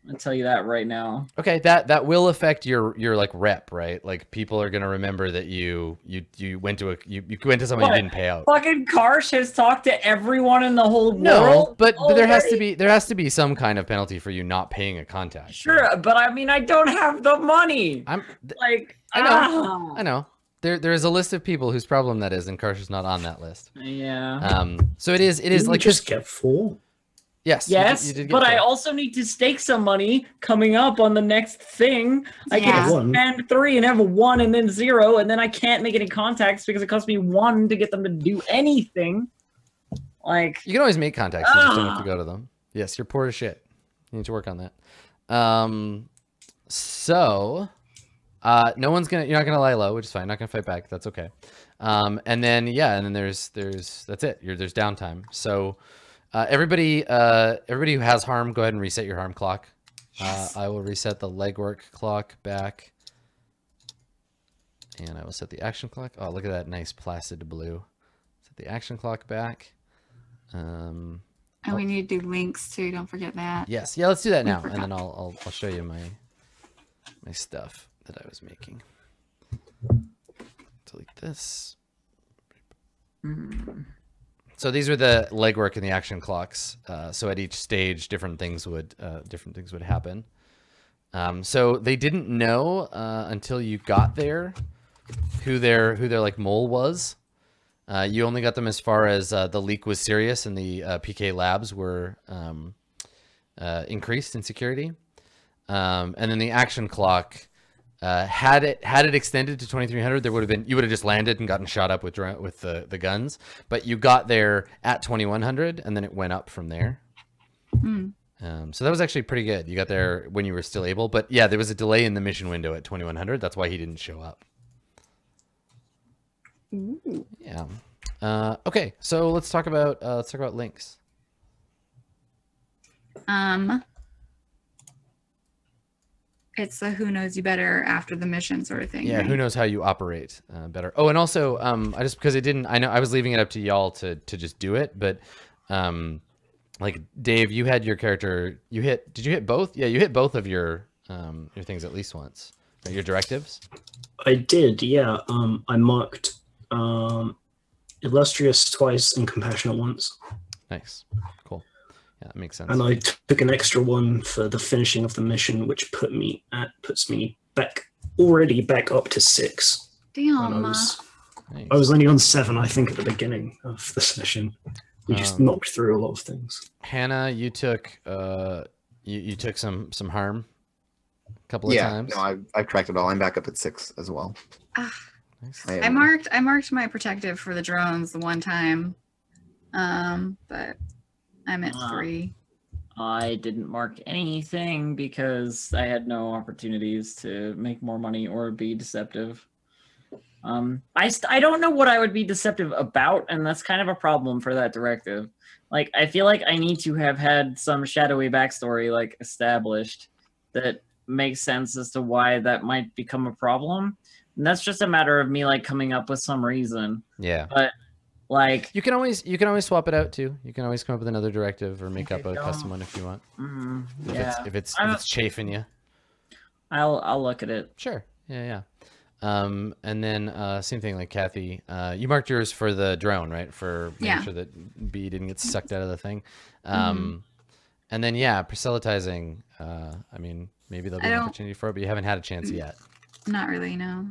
I'll tell you that right now. Okay, that that will affect your your like rep, right? Like people are gonna remember that you you you went to a you, you went to someone What? you didn't pay out. Fucking Karsh has talked to everyone in the whole No, world. but, but there has to be there has to be some kind of penalty for you not paying a contact. Sure, but I mean, I don't have the money. I'm Like, I know, ah. I know. There there is a list of people whose problem that is, and Karsh is not on that list. Yeah. Um, so it is it is Didn't like just get four. Yes, you did- yes, you did get but I also need to stake some money coming up on the next thing. I Yeah. can One. spend three and have a one and then zero, and then I can't make any contacts because it costs me one to get them to do anything. Like, you can always make contacts. You just don't have to go to them. Yes, you're poor as shit. You need to work on that. Um, so uh, no one's gonna you're not gonna lie low, which is fine. Not gonna fight back. That's okay. Um, and then yeah, and then there's there's that's it. You're there's downtime. So uh, everybody uh, everybody who has harm, go ahead and reset your harm clock. Uh, I will reset the legwork clock back. And I will set the action clock. Oh, look at that nice placid blue. Set the action clock back. Um, And we need to do links too. Don't forget that. yes, yeah, let's do that We now, and then. I'll, I'll I'll show you my my stuff that I was making. Delete this. mm, So these are the legwork and the action clocks. Uh, so at each stage, different things would uh, different things would happen. Um, so they didn't know uh, until you got there who their who their like mole was. Uh, you only got them as far as uh, the leak was serious and the uh, PK labs were um, increased in security. Um, and then the action clock uh, had it had it extended to 2300, there would have been you would have just landed and gotten shot up with with the the guns. But you got there at 2100, and then it went up from there. Hmm. Um, so that was actually pretty good. You got there when you were still able, but yeah, there was a delay in the mission window at 2100. That's why he didn't show up. Ooh. Yeah. Uh, okay, so let's talk about uh, let's talk about links. Um, it's the who knows you better after the mission sort of thing. Yeah, who knows how you operate uh, better. Oh, and also, um, I just because it didn't, I know I was leaving it up to y'all to to just do it, but um, like Dave, you had your character, you hit, did you hit both? Yeah, you hit both of your um your things at least once. Right, Your directives. I did, yeah. Um, I marked um, illustrious twice and compassionate once, Nice, cool. Yeah, that makes sense. and I took an extra one for the finishing of the mission, which put me at puts me back already back up to six. And I Damn. was Nice. I was only on seven, I think, at the beginning of the session. We just Um, knocked through a lot of things. Hannah, you took uh, you you took some some harm a couple of yeah, times. no, I've, I've tracked it all. I'm back up at six as well. Ah, Nice. I I marked I marked my protective for the drones the one time. Um, but I'm at Ah. three. I didn't mark anything because I had no opportunities to make more money or be deceptive. Um, I st- I don't know what I would be deceptive about, and that's kind of a problem for that directive. Like, I feel like I need to have had some shadowy backstory like established that makes sense as to why that might become a problem. And that's just a matter of me like coming up with some reason. Yeah. Like, You can always you can always swap it out too. You can always come up with another directive or make up a don't- custom one if you want. mm, If yeah, it's if it's if it's chafing you. I'll I'll look at it. Sure. yeah, yeah. Um, and then uh, same thing like Kathy. Uh, you marked yours for the drone, right? For making Yeah. sure that B didn't get sucked out of the thing. Um, and then yeah, proselytizing. Uh, I mean, maybe there'll be I an opportunity for it, but you haven't had a chance yet. Not really, no.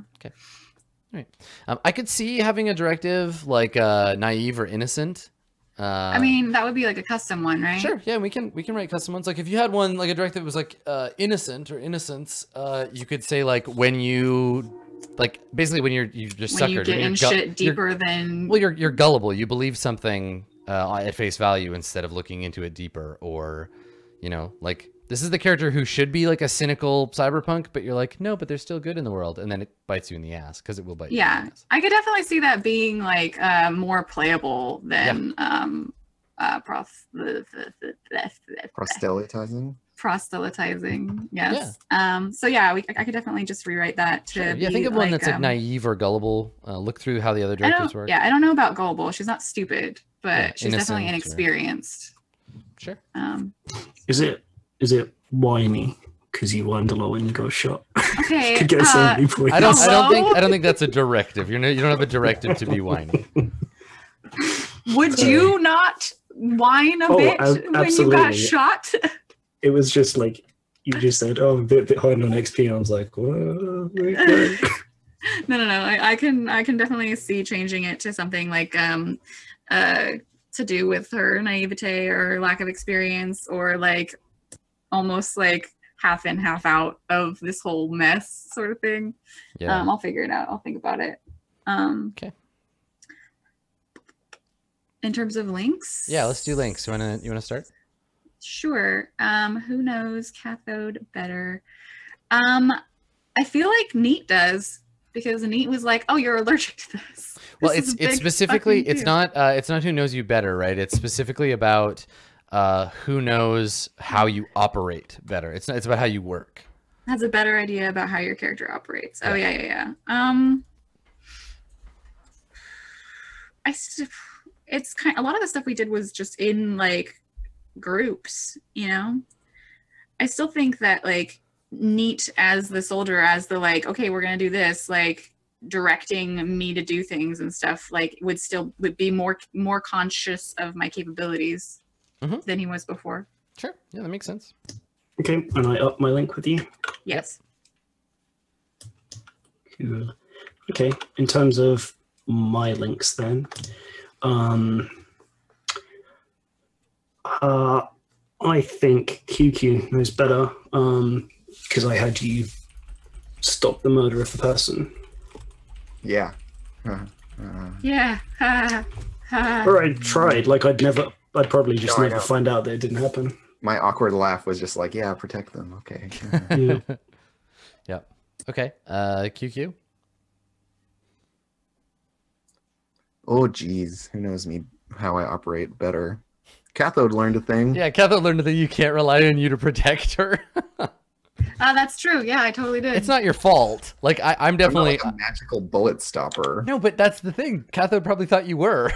Um, I could see having a directive like uh, naive or innocent. Uh, I mean, that would be like a custom one, right? Sure. Yeah, we can we can write custom ones. Like if you had one like a directive that was like uh, innocent or innocence, uh, you could say like when you like basically when you're you just When you suckered. get you're in shit deeper than well, you're you're gullible. You believe something uh, at face value instead of looking into it deeper, or you know, like this is the character who should be like a cynical cyberpunk, but you're like, no, but there's still good in the world, and then it bites you in the ass because it will bite you. yeah i could definitely see that being like uh more playable than um uh prof- Proselytizing. proselytizing yes um so yeah we i could definitely just rewrite that to Sure. Yeah, think of one that's like um, naive or gullible. Uh, look through how the other I directives work. yeah i don't know about gullible she's not stupid but Yeah, she's definitely innocent or- inexperienced Sure. um Is it is it whiny because you whined a lot when you got shot? *laughs* okay Could get so uh, many points. I don't. I don't think. I don't think that's a directive. You're no, you don't have a directive to be whiny. *laughs* would Sorry. you not whine a Oh, bit ab- when you got shot *laughs* It was just like you just said, "Oh, I'm a bit behind on XP." And I was like, "What?" Okay. no no no I, I can i can definitely see changing it to something like um uh to do with her naivete or lack of experience or like almost like half in half out of this whole mess sort of thing Yeah. um i'll figure it out i'll think about it um Okay. in terms of links yeah. Let's do links. You wanna? You wanna start? Sure. Um, who knows cathode better? Um, I feel like Neat does because Neat was like, "Oh, you're allergic to this." *laughs* Well, This it's it's specifically. It's not. Uh, it's not who knows you better, right? It's specifically about uh, who knows how you operate better. It's not. It's about how you work. has a better idea about how your character operates. Oh Yeah. yeah, yeah, yeah. Um, I It's kind. A lot of the stuff we did was just in like groups, you know. I still think that like neat as the soldier, as the like, okay, we're gonna do this, like directing me to do things and stuff, like would still would be more more conscious of my capabilities Mhm. than he was before. Sure. Yeah, that makes sense. okay, and I up my link with you. Yes. Cool. Okay, in terms of my links, then, um, uh, I think QQ knows better um, because I had you stop the murder of the person. Yeah. *laughs* Uh, uh, Yeah. Ha, *laughs* ha. Or I tried, like I'd never, I'd probably just No, I never find out that it didn't happen. my awkward laugh was just like, yeah, protect them. Okay. *laughs* Yeah. *laughs* Yep. Okay. Uh, QQ. oh, geez. Who knows me how I operate better? Cathode learned a thing. Yeah, Cathode learned that you can't rely on you to protect her. *laughs* Uh, that's true. Yeah, I totally did. it's not your fault. Like I, I'm I'm not definitely like a magical bullet stopper. no, but that's the thing. Cathode probably thought you were.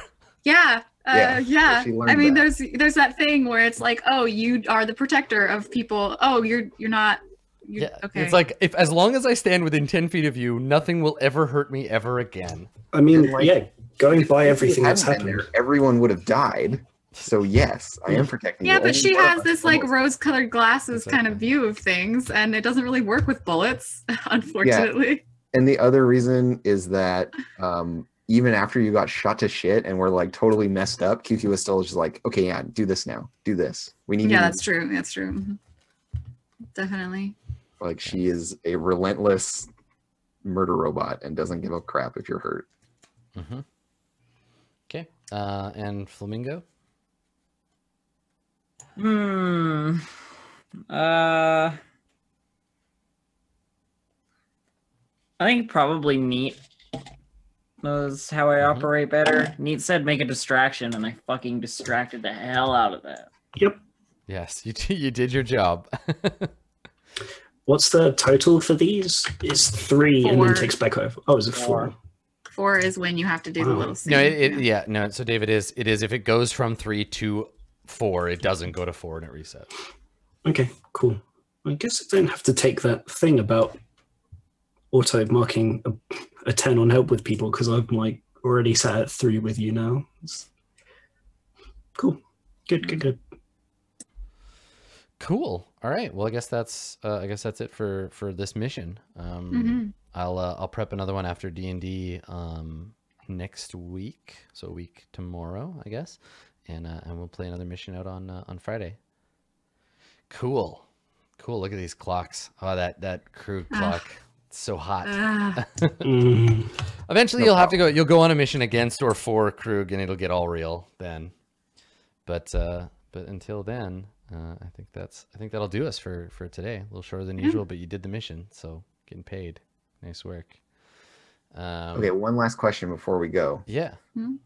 Yeah. Uh, Yeah, yeah. she I mean, that. there's there's that thing where it's like, oh, you are the protector of people. Oh, you're you're not. You're, Yeah. Okay. It's like if as long as I stand within ten feet of you, nothing will ever hurt me ever again. I mean, like, yeah, going by everything that's happened. there, everyone would have died. So yes, I am protecting. yeah, you. but Only she has us this like rose-colored glasses kind of view of things, and it doesn't really work with bullets, *laughs* unfortunately. Yeah. And the other reason is that um, even after you got shot to shit and were like totally messed up, QQ was still just like, okay, yeah, do this now. Do this. We need Yeah, you. that's true. That's true. Mhm. Definitely. Like she is a relentless murder robot and doesn't give a crap if you're hurt. Mm-hmm. Okay. Uh, and Flamingo. Hmm. Uh. I think probably Neat knows how I Mhm. operate better. Neat said make a distraction, and I fucking distracted the hell out of that. Yep. Yes, you you did your job. *laughs* What's the total for these? It's three and then takes back over. Oh, is it four? Four. Four is when you have to do the little. Scene. no, it, it, yeah, no. So David is it is if it goes from three to four, it doesn't go to four and it resets. Okay, cool. I guess I don't have to take that thing about auto marking a, a ten on help with people because I'm like already sat at three with you now. It's- cool. Good. Good. Good. Cool. All right. Well, I guess that's uh, I guess that's it for for this mission. Um, Mhm. I'll uh, I'll prep another one after D and D um, next week, so a week tomorrow, I guess, and uh, and we'll play another mission out on uh, on Friday. Cool, cool. Look at these clocks. Oh, that that crew Ah. clock. It's so hot. Ah, Mm, *laughs* Eventually, No you'll have to go. You'll go on a mission against or for Krug, and it'll get all real then. But uh, but until then, uh, I think that's I think that'll do us for for today. A little shorter than Yeah. usual, but you did the mission, so getting paid. Nice work. Um, Okay, one last question before we go. Yeah.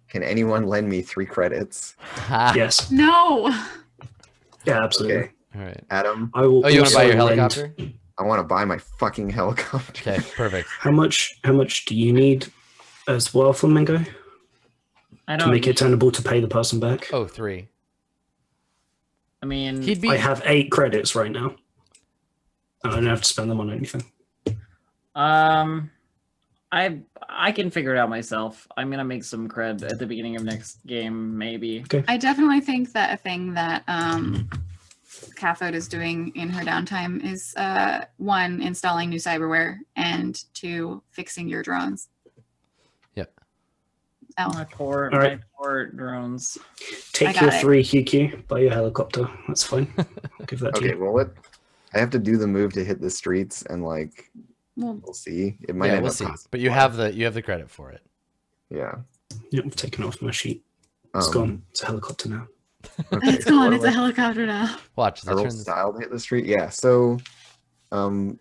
Can anyone lend me three credits? *laughs* yes. no. Yeah. Absolutely. Okay. All right. Adam, I will. Oh, you want to buy also your lend- helicopter? I want to buy my fucking *laughs* helicopter. Okay, perfect. How much? How much do you need as well, Flamingo, I to don't. make it tenable to pay the person back? Oh, three. I mean, He'd be. I have eight credits right now. I don't have to spend them on anything. Um, I I can figure it out myself. I'm gonna make some cred at the beginning of next game, maybe. Okay. I definitely think that a thing that um, Cathode is doing in her downtime is uh, one, installing new cyberware, and two, fixing your drones. Yep. Oh, My poor, All right. my poor drones. Take your it. three QQ, buy your helicopter. That's fine. I'll *laughs* give that to Okay, you. well, what? I have to do the move to hit the streets, and like well, we'll see. It might yeah, we'll see. costing But you have the you have the credit for it. yeah. Yep, I've taken it off my sheet. It's Um, gone. It's a helicopter now. Okay, it's so gone. It's do a I- helicopter now. Watch. I Let's roll turn style hit the street. Yeah. So, um,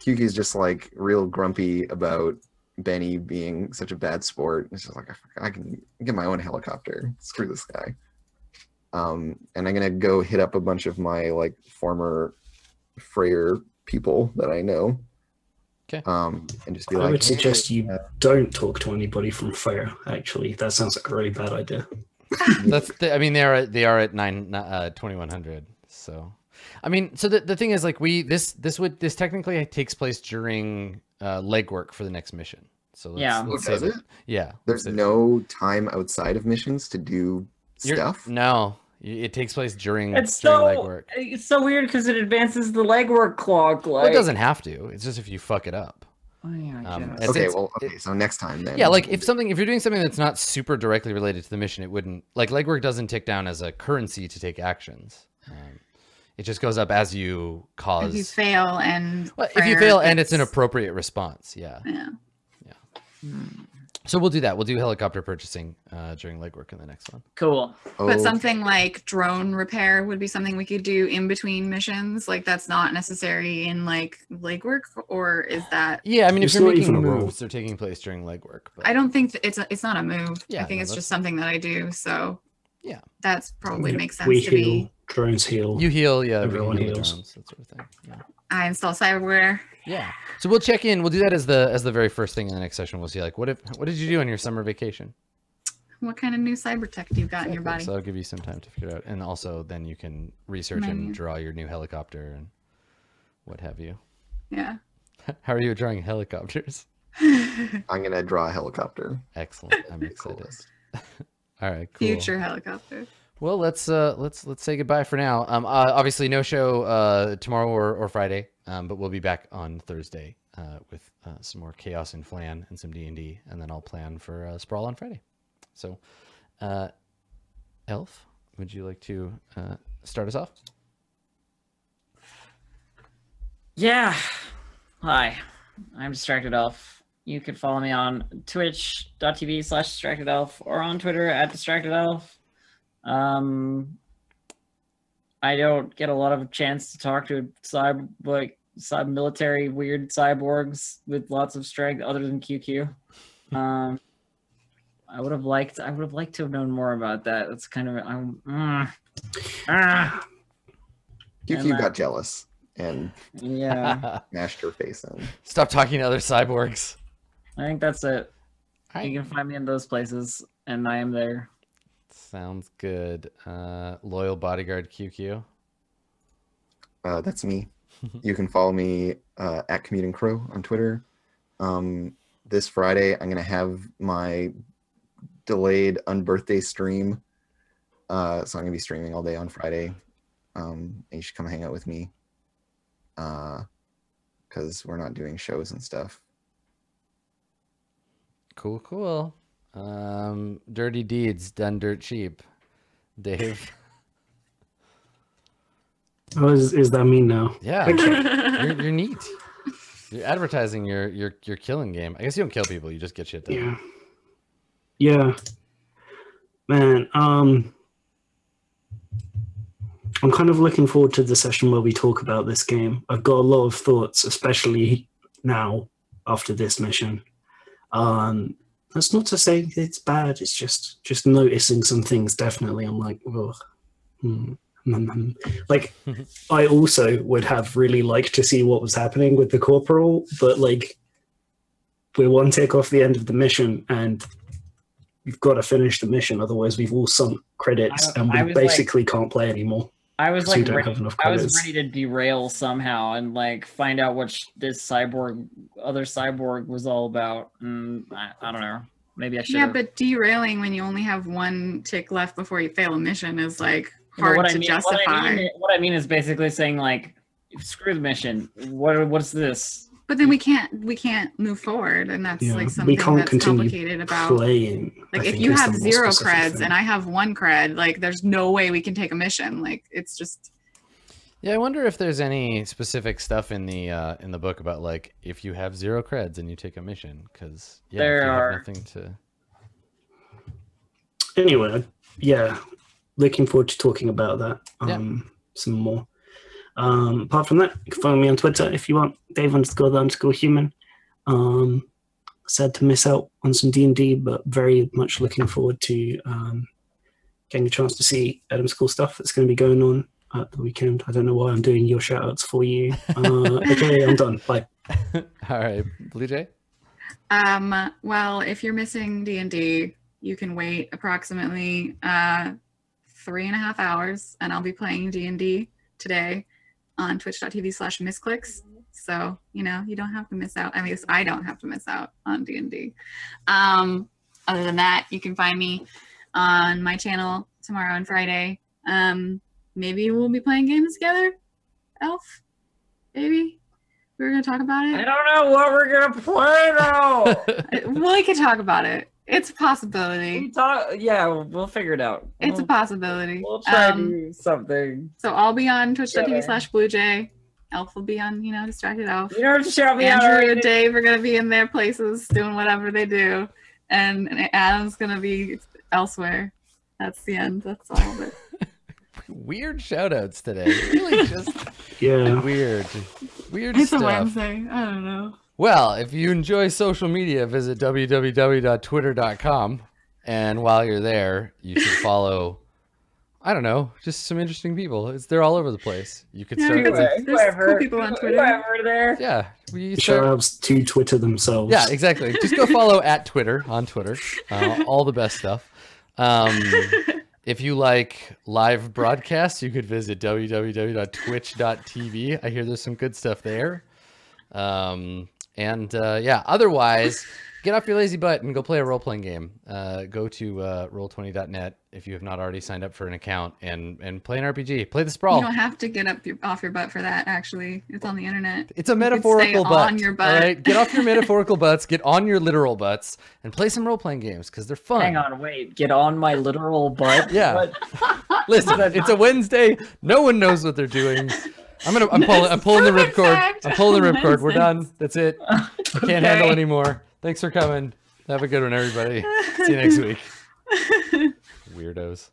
QQ's just like real grumpy about Benny being such a bad sport. It's just like I, I can get my own helicopter. Screw this guy. Um, and I'm gonna go hit up a bunch of my like former Freyr people that I know. Okay. Um, and just be I like, I would "Hey, suggest you uh, don't talk to anybody from Freya, actually. That sounds like a really bad idea. That's the, I mean they are they are at nine uh, twenty one hundred. So, I mean, so the, the thing is like we this this would this technically takes place during uh, legwork for the next mission. So let's, Yeah. let's Oh, does save it? Yeah. There's let's no time outside of missions to do You're- stuff. No, it takes place during It's during so legwork. it's so weird because it advances the legwork clock. Like Well, it doesn't have to. It's just if you fuck it up. Oh, yeah, Um, guess. It's- okay, it's- well, okay, so next time then. Yeah, like if something if you're doing something that's not super directly related to the mission, it wouldn't like legwork doesn't tick down as a currency to take actions. Um, it just goes up as you cause. If you fail and Well, if you prayer fail and it's an appropriate response, yeah. yeah. Hmm. So we'll do that. We'll do helicopter purchasing uh, during legwork in the next one. Cool. oh, But something like drone repair would be something we could do in between missions. Like that's not necessary in like legwork, or is that? Yeah, I mean, if you're making even a roll. moves, they're taking place during legwork. But I don't think it's a, it's not a move. Yeah, I think no, it's that's- just something that I do. So Yeah. that's probably Yeah, makes sense we to heal, be. drones heal. you heal, yeah. Everyone heal heals. drones, that sort of thing. Yeah. I install cyberware. yeah. So we'll check in. We'll do that as the as the very first thing in the next session. We'll see like what if what did you do on your summer vacation? What kind of new cyber tech do you got in your body? So I'll give you some time to figure it out, and also then you can research and draw your new helicopter and what have you. Yeah. *laughs* How are you drawing helicopters? *laughs* I'm gonna draw a helicopter. Excellent. I'm excited. *laughs* Coolest. All right. Cool. Future helicopter. Well, let's uh let's let's say goodbye for now. Um, uh, obviously no show uh tomorrow or, or Friday. Um, but we'll be back on Thursday uh with uh, some more chaos and flan and some D and D, and then I'll plan for uh, sprawl on Friday. So, uh, Elf, would you like to uh start us off? Yeah. Hi, I'm Distracted Elf. You can follow me on twitch.tv slash distracted elf or on Twitter at distracted elf. Um, I don't get a lot of chance to talk to cyber like cyber military weird cyborgs with lots of strength other than QQ. Um, I would have liked I would have liked to have known more about that. That's kind of I'm mm, ah, QQ And, uh, got jealous and yeah. *laughs* mashed her face in. Stop talking to other cyborgs. I think that's it. All You can find me in those places, and I am there. Sounds good. Uh, loyal bodyguard QQ. Uh, that's me. *laughs* you can follow me uh, at Commuting Crow on Twitter. um, this Friday I'm gonna have my delayed unbirthday stream. Uh, so I'm gonna be streaming all day on Friday. Um, and you should come hang out with me. Uh, because we're not doing shows and stuff. Cool, cool. Um, dirty deeds done dirt cheap. Dave. Oh, is, is that me now? Yeah, *laughs* you're, you're neat. You're advertising your your your killing game. I guess you don't kill people; you just get shit done. Yeah. Yeah. Man, um I'm kind of looking forward to the session where we talk about this game. I've got a lot of thoughts, especially now after this mission. Um that's not to say it's bad, it's just just noticing some things definitely. I'm like, ugh. Hmm. mm, Like, *laughs* I also would have really liked to see what was happening with the corporal, but like, we're one tick off the end of the mission, and we've got to finish the mission. Otherwise, we've all sunk credits, I- and we was like- basically can't play anymore. I was like, ready, I was ready to derail somehow and like find out what sh- this cyborg, other cyborg, was all about. Mm, I, I don't know. Maybe I should. yeah, but derailing when you only have one tick left before you fail a mission is like hard what to I mean, justify. What I, mean, what I mean is basically saying like, screw the mission. What what's this? But then we can't we can't move forward, and that's Yeah, like we something can't that's continue complicated about. Playing. I Like if you have zero creds thing. and I have one cred, like there's no way we can take a mission. Like it's just Yeah, I wonder if there's any specific stuff in the uh, in the book about like if you have zero creds and you take a mission, because yeah, There you are. have nothing to. anyway, yeah, looking forward to talking about that Yeah. um, some more. Um, apart from that, you can follow me on Twitter if you want, Dave underscore the underscore human. Um, sad to miss out on some D and D, but very much looking forward to um, getting a chance to see Adam's cool stuff that's going to be going on at the weekend. I don't know why I'm doing your shout outs for you. Uh, *laughs* okay, I'm done. Bye. *laughs* All right, Blue Jay. um well if you're missing D&D, you can wait approximately uh three and a half hours and I'll be playing D&D today on twitch.tv slash misclicks. So, you know, you don't have to miss out. I mean, I don't have to miss out on D&D. Um, other than that, you can find me on my channel tomorrow and Friday. Um, maybe we'll be playing games together. Elf? Maybe? we're going to talk about it. I don't know what we're gonna play though. *laughs* well, we can talk about it. It's a we possibility. talk, yeah, we'll, we'll figure it out. It's a We'll- possibility. We'll try Um, to do something. so I'll be on twitch.tv Together. slash bluejay. Elf will be on, you know, distracted elf. You don't have to shout me out. Andrew already. and Dave are gonna be in their places doing whatever they do. And, and Adam's gonna be elsewhere. That's the end. That's all of it. *laughs* Weird shout outs today. Really just *laughs* Yeah. weird. Weird It's a. Wednesday. I don't know. Well, if you enjoy social media, visit www.twitter.com. And while you're there, you should *laughs* follow, I don't know, just some interesting people. It's, they're all over the place. You could Yeah, start because with, it's- there's cool people on Twitter. Whoever there. yeah, we Shout start, outs to Twitter themselves. yeah, exactly. Just go follow *laughs* at Twitter on Twitter. Uh, all the best stuff. Um, if you like live broadcasts, you could visit www.twitch.tv. I hear there's some good stuff there. Um, and uh, yeah, otherwise, get off your lazy butt and go play a role playing game. Uh, go to uh, roll20.net if you have not already signed up for an account and and play an RPG. Play the sprawl. You don't have to get up your, off your butt for that. Actually, it's on the internet. It's a could stay metaphorical butt. on your butt. right, get off your *laughs* metaphorical butts, get on your literal butts, and play some role playing games because they're fun. Hang on, wait. Get on my literal butt. Yeah. What? Listen, *laughs* it's a Wednesday. No one knows what they're doing. I'm gonna. I'm pulling. I'm pulling the ripcord. I'm pulling the ripcord. We're done. That's it. I can't handle anymore. Thanks for coming. Have a good one, everybody. See you next *laughs* week. *laughs* Weirdos.